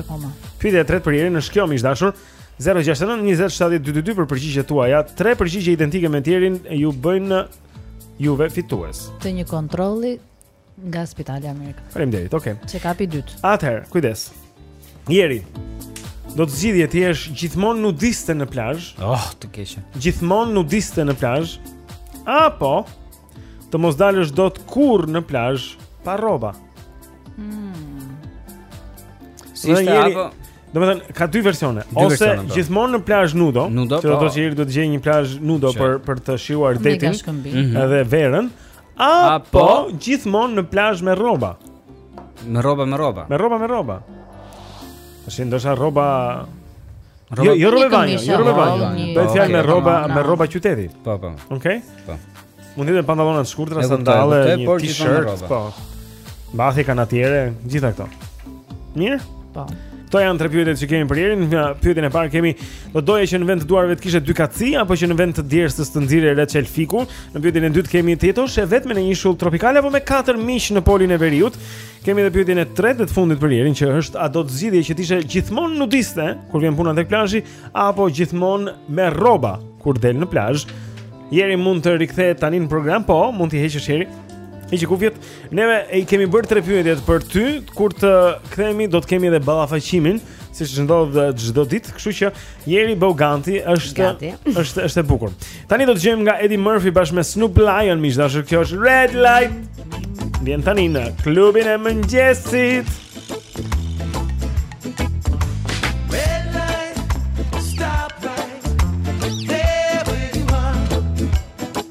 Pyetja e tretë për Jerin është kjo, miq të dashur. 069 20 70 222 për përgjigjet tuaja. Tre përgjigje identike me të Jerit ju bëjnë juve fitues
të një kontrolli Nga Spitali Amerikan.
Faleminderit. Okej.
Okay. Check-up i dytë.
Atëherë, kujdes. Jeri. Do të zgjidhje të jesh gjithmonë nudiste në plazh.
Oh, të keqen.
Gjithmonë nudiste në plazh. Apo të mos dalësh dot kurrë në plazh pa rroba. Mm.
Si
është
apo?
Domethënë ka dy versione.
Dy
ose
versione, po.
gjithmonë në plazh nudo,
nudo
që do të
po.
thotë që Jeri do të gjejë një plazh nudo
që...
për për të shijuar detin.
Mm
-hmm.
Edhe verën Apo gjithmonë në plazh me rroba.
Me rroba me rroba.
Me rroba me rroba. Tashi ndoshta rroba
Rroba
jo, jo rroba banjo, jo rroba banjo. Bëhet fjalë me rroba, me rroba qyteti.
Po, po.
Okej.
Po.
Mund të jetë pantallona të shkurtra, sandale, një t-shirt, po. Bathi kanë atjere, gjitha këto. Mirë?
Po.
Këto janë tre pyetjet që kemi për Jerin. Në pyetjen e parë kemi, do doje që në vend të duarve të kishe dy kaci apo që në vend të djersës të nxirrje reçel fiku? Në pyetjen e dytë kemi të jetosh e vetme në një ishull tropikal apo me katër miq në polin e veriut? Kemi edhe pyetjen e tretë dhe të fundit për Jerin që është a do të zgjidhje që të ishe gjithmonë nudiste kur vjen puna tek plazhi apo gjithmonë me rroba kur del në plazh? Jeri mund të rikthehet tani në program, po, mund t'i heqësh Jeri. Hiqi kufjet. Neve i kemi bërë tre pyetjet për ty, kur të kthehemi do të kemi edhe ballafaqimin, siç ndodh çdo ditë, kështu që Jeri Boganti është
Gati.
është është e bukur. Tani do të dëgjojmë nga Eddie Murphy bashkë me Snoop Lion, miq të dashur, kjo është Red Light. Vjen tani në klubin e mëngjesit.
Red light, stop light, there where you are.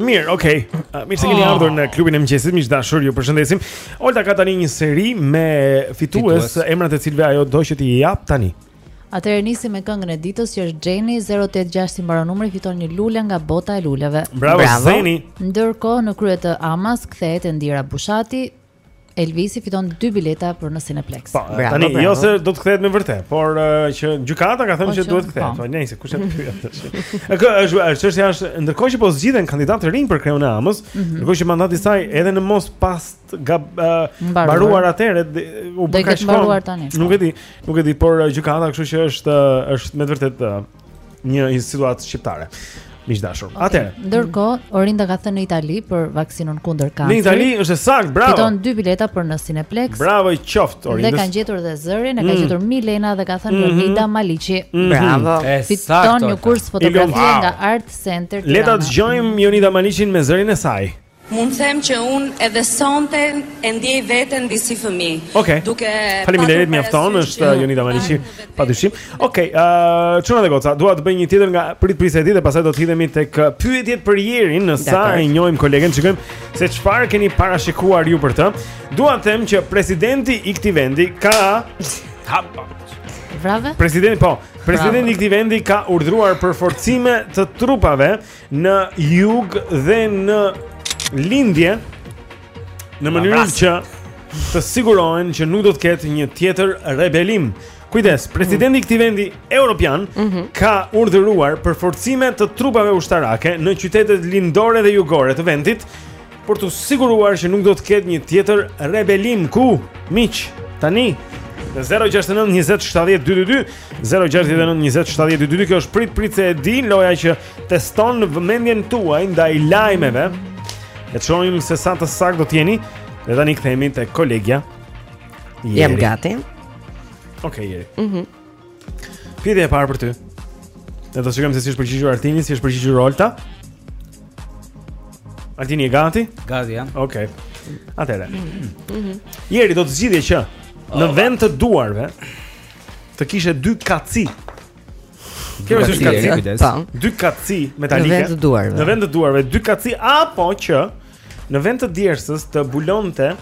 Mirë, okay. Uh, mirë se keni
ah.
ardhur në klubin e mëngjesit, miq të dashur, ju përshëndesim. Olta ka tani një seri me fitues, emrat e cilëve ajo do që t'i japë tani.
Atëherë nisim me këngën e ditës që është Xheni 086 i mbaron numri fiton një lule nga bota e luleve.
Bravo, Bravo. Xheni.
Ndërkohë në krye të AMA-s kthehet Endira Bushati, Elvisi fiton dy bileta për në Cineplex.
Po, bravo, tani bravo. jo se do të kthehet me vërtet, por uh, që gjykata ka thënë
po,
që duhet të kthehet.
Po,
po nejse, kush e mhm. pyet tash. Kjo është është çështja është ndërkohë që po zgjidhen kandidatë të rinj për kreun e AMA-s,
mm -hmm.
ndërkohë që mandati i saj edhe në mos pastë gab uh,
mbaruar
atëherë u bë kaq shkon. Nuk e di, nuk e di, por gjykata, kështu që është është me vërtet një situatë shqiptare. Miq të dashur. Okay. Atëherë,
ndërkohë Orinda ka thënë në Itali për vaksinën kundër kancerit.
Në Itali është e saktë, bravo.
Fiton dy bileta për në Cineplex.
Bravo i qoftë
Orinda.
Dhe
kanë gjetur dhe zërin, e ka
mm.
gjetur Milena dhe ka thënë
mm
-hmm. Jonida Maliqi.
Mm -hmm.
Bravo.
Fiton një kurs fotografie nga Art Center.
Le ta dëgjojmë Jonida Maliqin me zërin e saj.
Mund të them që unë edhe sonte e ndjej veten disi fëmijë.
Okej. Okay.
Duke
Faleminderit mjafton, është
uh,
Jonida Maliqi, padyshim. Okej, ë uh, çuna dhe goca, dua të bëj një tjetër nga pyetjet e ditës, pastaj do të hidhemi tek uh, pyetjet për Jerin, në sa e njohim kolegen, shikojmë se çfarë keni parashikuar ju për të. Dua të them që presidenti i këtij vendi ka
hapa. Bravo.
Presidenti po, presidenti i këtij vendi ka urdhëruar përforcime të trupave në jug dhe në lindje në mënyrë që të sigurohen që nuk do të ketë një tjetër rebelim. Kujdes, mhm. presidenti i këtij vendi europian mm -hmm. ka urdhëruar përforcime të trupave ushtarake në qytetet lindore dhe jugore të vendit Për të siguruar që nuk do të ketë një tjetër rebelim Ku? Miq tani në 069 20 70 222 069 20 70 222 kjo është prit prit se e di, loja që teston vëmendjen tuaj ndaj lajmeve. Le të shohim se sa të saktë do të jeni dhe tani kthehemi te kolegja Jeri.
Jam gati.
Okej, Jeri.
Mhm.
Mm Pyetja e parë për ty. Ne do të shikojmë se si është përgjigjur Altini, si është përgjigjur Olta. Altini je gati?
Gati jam.
Okej. Atëherë.
Mhm.
Jeri do të zgjidhje që në oh, vend të duarve të kishe dy kaci. Kjo është
kaci, kujdes.
Dy kaci metalike.
Në vend të duarve.
Në vend të duarve dy kaci apo që në vend të djersës të bulonte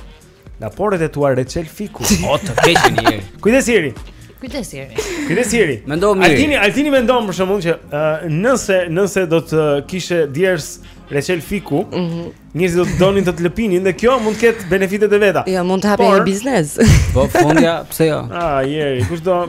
Nga porët e tua reçel fiku.
O të keqën jeri.
Kujdes jeri.
Kujdes jeri.
Kujdes jeri.
Mendo mirë.
Altini, Altini mendon për shembull që uh, nëse nëse do të kishte djersë reçel fiku, mm -hmm. njerëzit do të donin të të lëpinin dhe kjo mund të ketë benefitet e veta.
Jo, mund të
hapë
një biznes.
Po fundja, pse jo?
Ah, jeri, kush do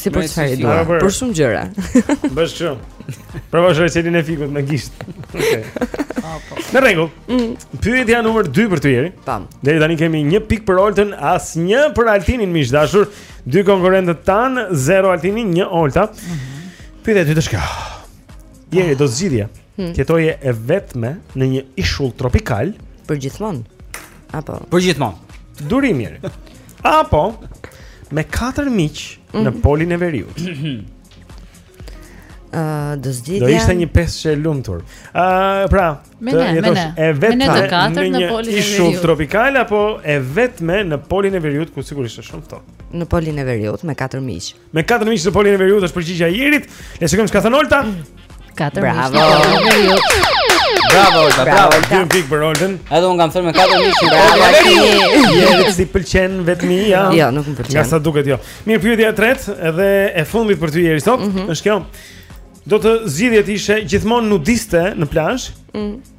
Si për çfarë
i
dua?
Për
shumë gjëra.
Bësh kështu. Provo reçelin e fikut me gisht. Okej. Apo. Në rregull. Mm. Pyetja numër 2 për ty jeri.
Tam.
Deri tani kemi 1 pikë për Oltën, asnjë për Altinin miq të dashur. Dy konkurrentët tanë, 0 Altini, 1 Olta. Mhm. Pyetja e dytë është kjo. Jeri do zgjidhje.
Hmm.
Të jetoje e vetme në një ishull tropikal
për gjithmonë. Apo.
Për gjithmonë.
Durim Jeri. Apo me katër miq mm.
në
Polin e Veriut.
Ë, uh, do zgjidhja.
Do ishte një pesëshe e lumtur. Ë, uh, pra,
me ne, me ne.
E vetme në
katër
në
Polin e Veriut.
Një ishull tropikal apo e vetme në Polin e Veriut, ku sigurisht është shumë ftohtë.
Në Polin e Veriut me katër miq.
Me katër miq në Polin e Veriut është përgjigja e Jerit. Le të shikojmë ç'ka thënë Olta.
Katër miq. Bravo.
Bravo, Olta, bravo.
Dy me pikë për Oltën.
Edhe unë kam thënë me katër miq në Polin e Veriut.
Jerit s'i pëlqen vetmia.
Jo, nuk më pëlqen.
Nga sa duket jo. Mirë, pyetja e tretë dhe e fundit për ty Jeri sot,
mhm.
është kjo. Do të zgjidhje t'ishe gjithmonë nudiste në plazh? Mhm.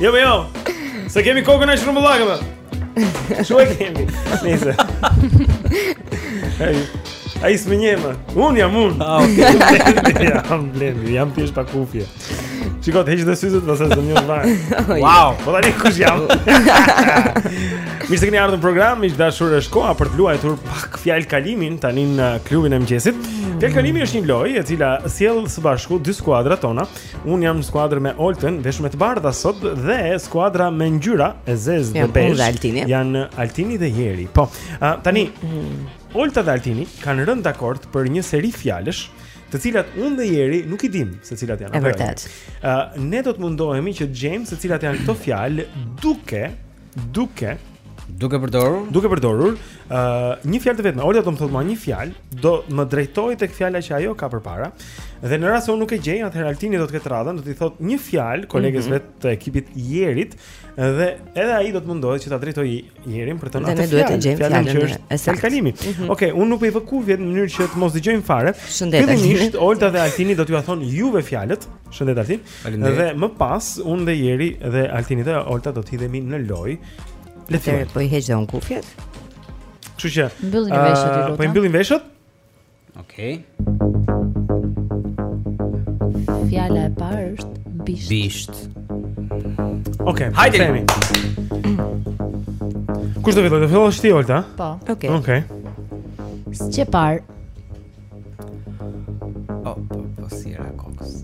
Jo, po jo. S'e kemi kokën e rrumbullakët. Si e kemi? Nice. Ai, ai s'më njeh mua. Unë jam unë.
Ah, okay.
jam Blendi, jam thjesht pa kufje. Shiko, të heq dhe syzet, vëse zë një zvaj.
Wow,
po tani kush jam. Mirë se keni ardhur në program, miq të dashur është koha për të luajtur pak fjalëkalimin, tani në klubin e mqesit. Fjallë kalimi është një loj, e cila sjell së bashku dy skuadrat tona, Unë jam në skuadrë me Olten, veshur me të bardha sot dhe skuadra me ngjyra e zezë dhe
bejsh.
Janë Altini dhe Jeri. Po, uh, tani, mm -hmm. Olta dhe Altini kanë rënë dakord për një seri fjalësh të cilat unë dhe Jeri nuk i dim se cilat janë.
E vërtetë.
Ë, uh, ne do të mundohemi që të gjejmë se cilat janë këto fjalë duke duke
duke përdorur
duke përdorur ë uh, një fjalë të vetme. Olta do të më thotë mua një fjalë, do më drejtojë tek fjala që ajo ka përpara. Dhe në rast se unë nuk e gjej, atëherë Altini do të ketë radhën, do t'i thotë një fjalë kolegës
mm -hmm.
vet të ekipit Jerit dhe edhe ai do të mundohet që ta drejtojë Jerin për tek
ajo
fjalë.
Ne duhet të gjejmë
fjalën që është
e saktë.
Kalimi.
Mm -hmm.
Okej, okay, unë po i vë kufjet në mënyrë që të mos dëgjojmë fare.
Shëndet.
Fillimisht Olta dhe Altini do t'ju thonë juve fjalët. Shëndet Altin.
Faleminderit.
Dhe më pas unë dhe Jeri dhe Altini dhe Olta do të hidhemi në lojë. Le të
fillojmë. Po i heq dhe unë kufjet.
Kështu që
mbyllim veshët
i
lutem.
Po i mbyllim veshët?
Okej.
Fjala e parë është bisht.
Bisht.
Okej.
Hajde.
Themi. Kush do fillojë? Do fillosh ti Olta?
Po.
Okej.
Okej.
Sqepar.
Oh, po, po, s'i ra kokës.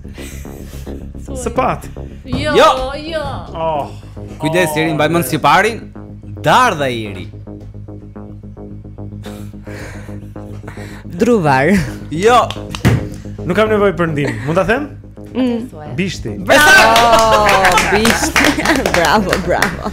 Sëpatë.
Jo,
jo.
jo.
Oh.
Kujdes, oh, Jeri, mbaj mend sqeparin. Dardha Jeri.
Druvar.
Jo.
Nuk kam nevojë për ndihmë. Mund ta them?
Mm.
Bishti.
Bravo,
bishti. bravo,
bravo.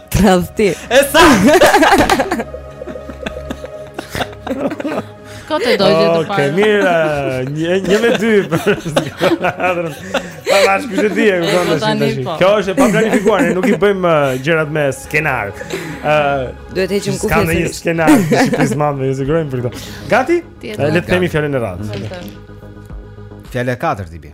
Tradhti.
E
saktë.
Kot
e dojë të
parë.
Okej, mirë. Një një me dy. Pa bash kush e di, e kupton tash tash.
Po.
Kjo është e pa planifikuar, ne nuk i bëjmë uh, gjërat me skenar. Ë, uh,
duhet të
heqim
kufjet.
S'ka një skenar, shipis mamë, ju sigurojmë për këtë. Gati? Le të kemi fjalën e radhës.
Fjala e katërt i bie.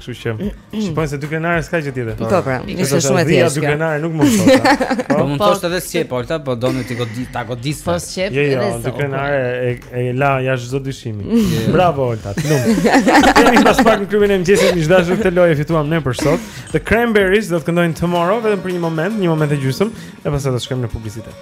Kështu që, shikoj se dy krenare
s'ka gjë tjetër.
Po pra, ishte shumë e thjeshtë.
Dy krenare nuk mund të thotë.
Po, po mund të thotë edhe si po këta, po doje ti godit, ta godis.
Po shef.
Jo, jo, dy krenare e e la jashtë çdo dyshimi. Bravo Olta, ti lum. Kemi pas pak në klubin e mëngjesit, miq të dashur, këtë lojë fituam ne për sot. The Cranberries do të këndojnë Tomorrow vetëm për një moment, një moment e gjysmë, e pastaj do të shkojmë në publicitet.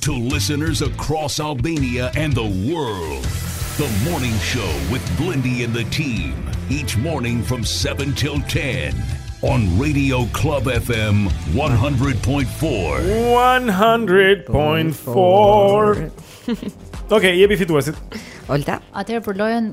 to listeners across Albania and the world. The morning show with Blendi and the team. Each morning from 7 till 10 on Radio Club FM 100.4.
100.4. Ok, je biftu asit.
Holta.
Atë
për
lojën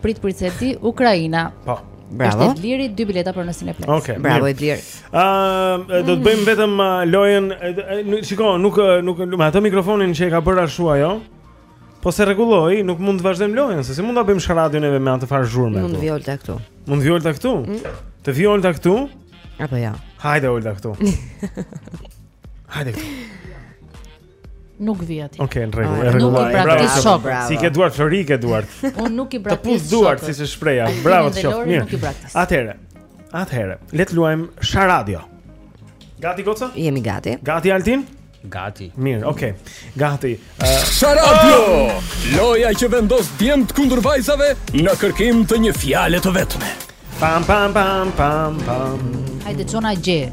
Prit prit se di Ukraina.
Po.
Bravo.
Është Edliri dy bileta për në Cineplex.
Okej.
Okay,
Bravo
Edlir.
Ëm ehm, uh, do të bëjmë vetëm uh, lojën. Uh, shiko, nuk nuk me atë mikrofonin që e ka bërë ashtu ajo. Po s'e rregulloi, nuk mund të vazhdojmë lojën, se si mund ta bëjmë në radio edhe me atë farë zhurmë.
Mund violta këtu.
Mund violta këtu? Mm. Të vijë Olta këtu?
Apo jo. Jo?
Hajde Olta këtu. Hajde. Këtu.
Nuk vi atje.
Okej, okay, në rregull, e
rregulloj.
Bravo,
bravo,
bravo.
Si ke duart flori, ke duart.
Unë nuk i braktis.
Të puth
duart
siç e shpreha. Bravo
ti.
Mirë. Atëherë. Atëherë, le të luajmë Sha Radio. Gati goca?
Jemi gati.
Gati Altin?
Gati.
Mirë, okay. Gati. Uh,
Sha Radio. Oh! Loja që vendos djemtë kundër vajzave në kërkim të një fjale të vetme.
Pam pam pam pam pam.
Hajde çona
gjer.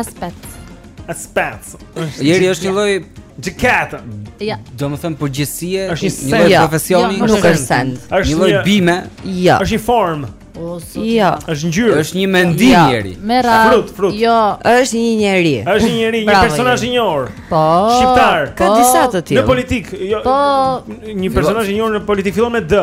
Aspekt.
Aspekt.
Njeri, është një lloj
Gjykata.
Jo.
Domethënë përgjegjësie,
është një
lloj,
jo,
profesioni,
jo,
nuk është send.
Është një lloj
bime.
Jo.
Është një formë.
Jo.
Është ngjyrë.
Është një mendim,
jo,
njeri.
Merra.
Frut, frut.
Jo.
Është një njeri.
Është një njeri, një personazh i njohur.
Po.
Shqiptar.
Ka
po.
disa të
tjerë.
Në
politikë, jo.
Po.
Një personazh i njohur në politikë fillon me D.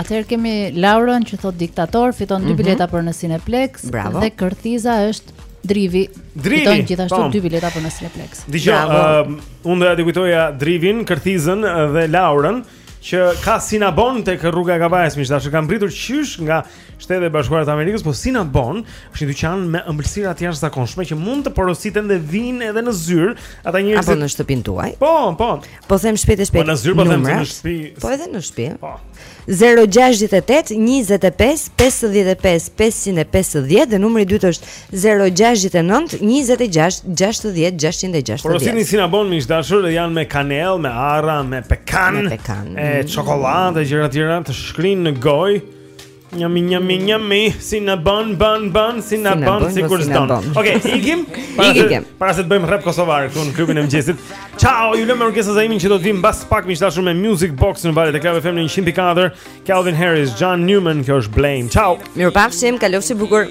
Atëherë kemi Laurën që thotë diktator, fiton dy mm -hmm. bileta për në Cineplex
Bravo.
dhe Kërthiza është Drivi.
Drivi.
Fiton gjithashtu
po.
dy bileta për në Cineplex.
Dëgjo,
uh, unë doja t'i kujtoja Drivin, Kërthizën dhe Laurën që ka Cinnabon tek rruga e Kavajës, miq të dashur, kanë mbërritur qysh nga Shtetet e Bashkuara të Amerikës, po Cinnabon është një dyqan me ëmbëlsira të jashtëzakonshme që mund të porositen dhe vijnë edhe në zyrat e njerëzve
apo në shtëpinë tuaj.
Po, po.
Po them shpejt e shpejt.
Po në zyrë po them se në shtëpi.
Po edhe në shtëpi.
Po.
068 25 55 550 dhe numri i dytë është 069 26 60 660.
Porositni Cinnabon miq të dashur dhe janë me kanellë, me arra, me pekan,
me pekan.
e çokollatë e gjëra të tjera të shkrin në gojë.
Njëmi,
njëmi,
njëmi,
Cinnabon,
bon,
bon,
Cinnabon, sikur
s'don Ok, ikim, para se të bëjmë rap kosovar këtu në Klubin e Mëngjesit Ciao, ju lëmë me Orgesa Zaimin që do të vijë pas pak miq të dashur me Music Box në valët e Club FM në 104 Calvin Harris, John Newman, kjo është Blame Ciao,
mirupafshim, kalofshi bukur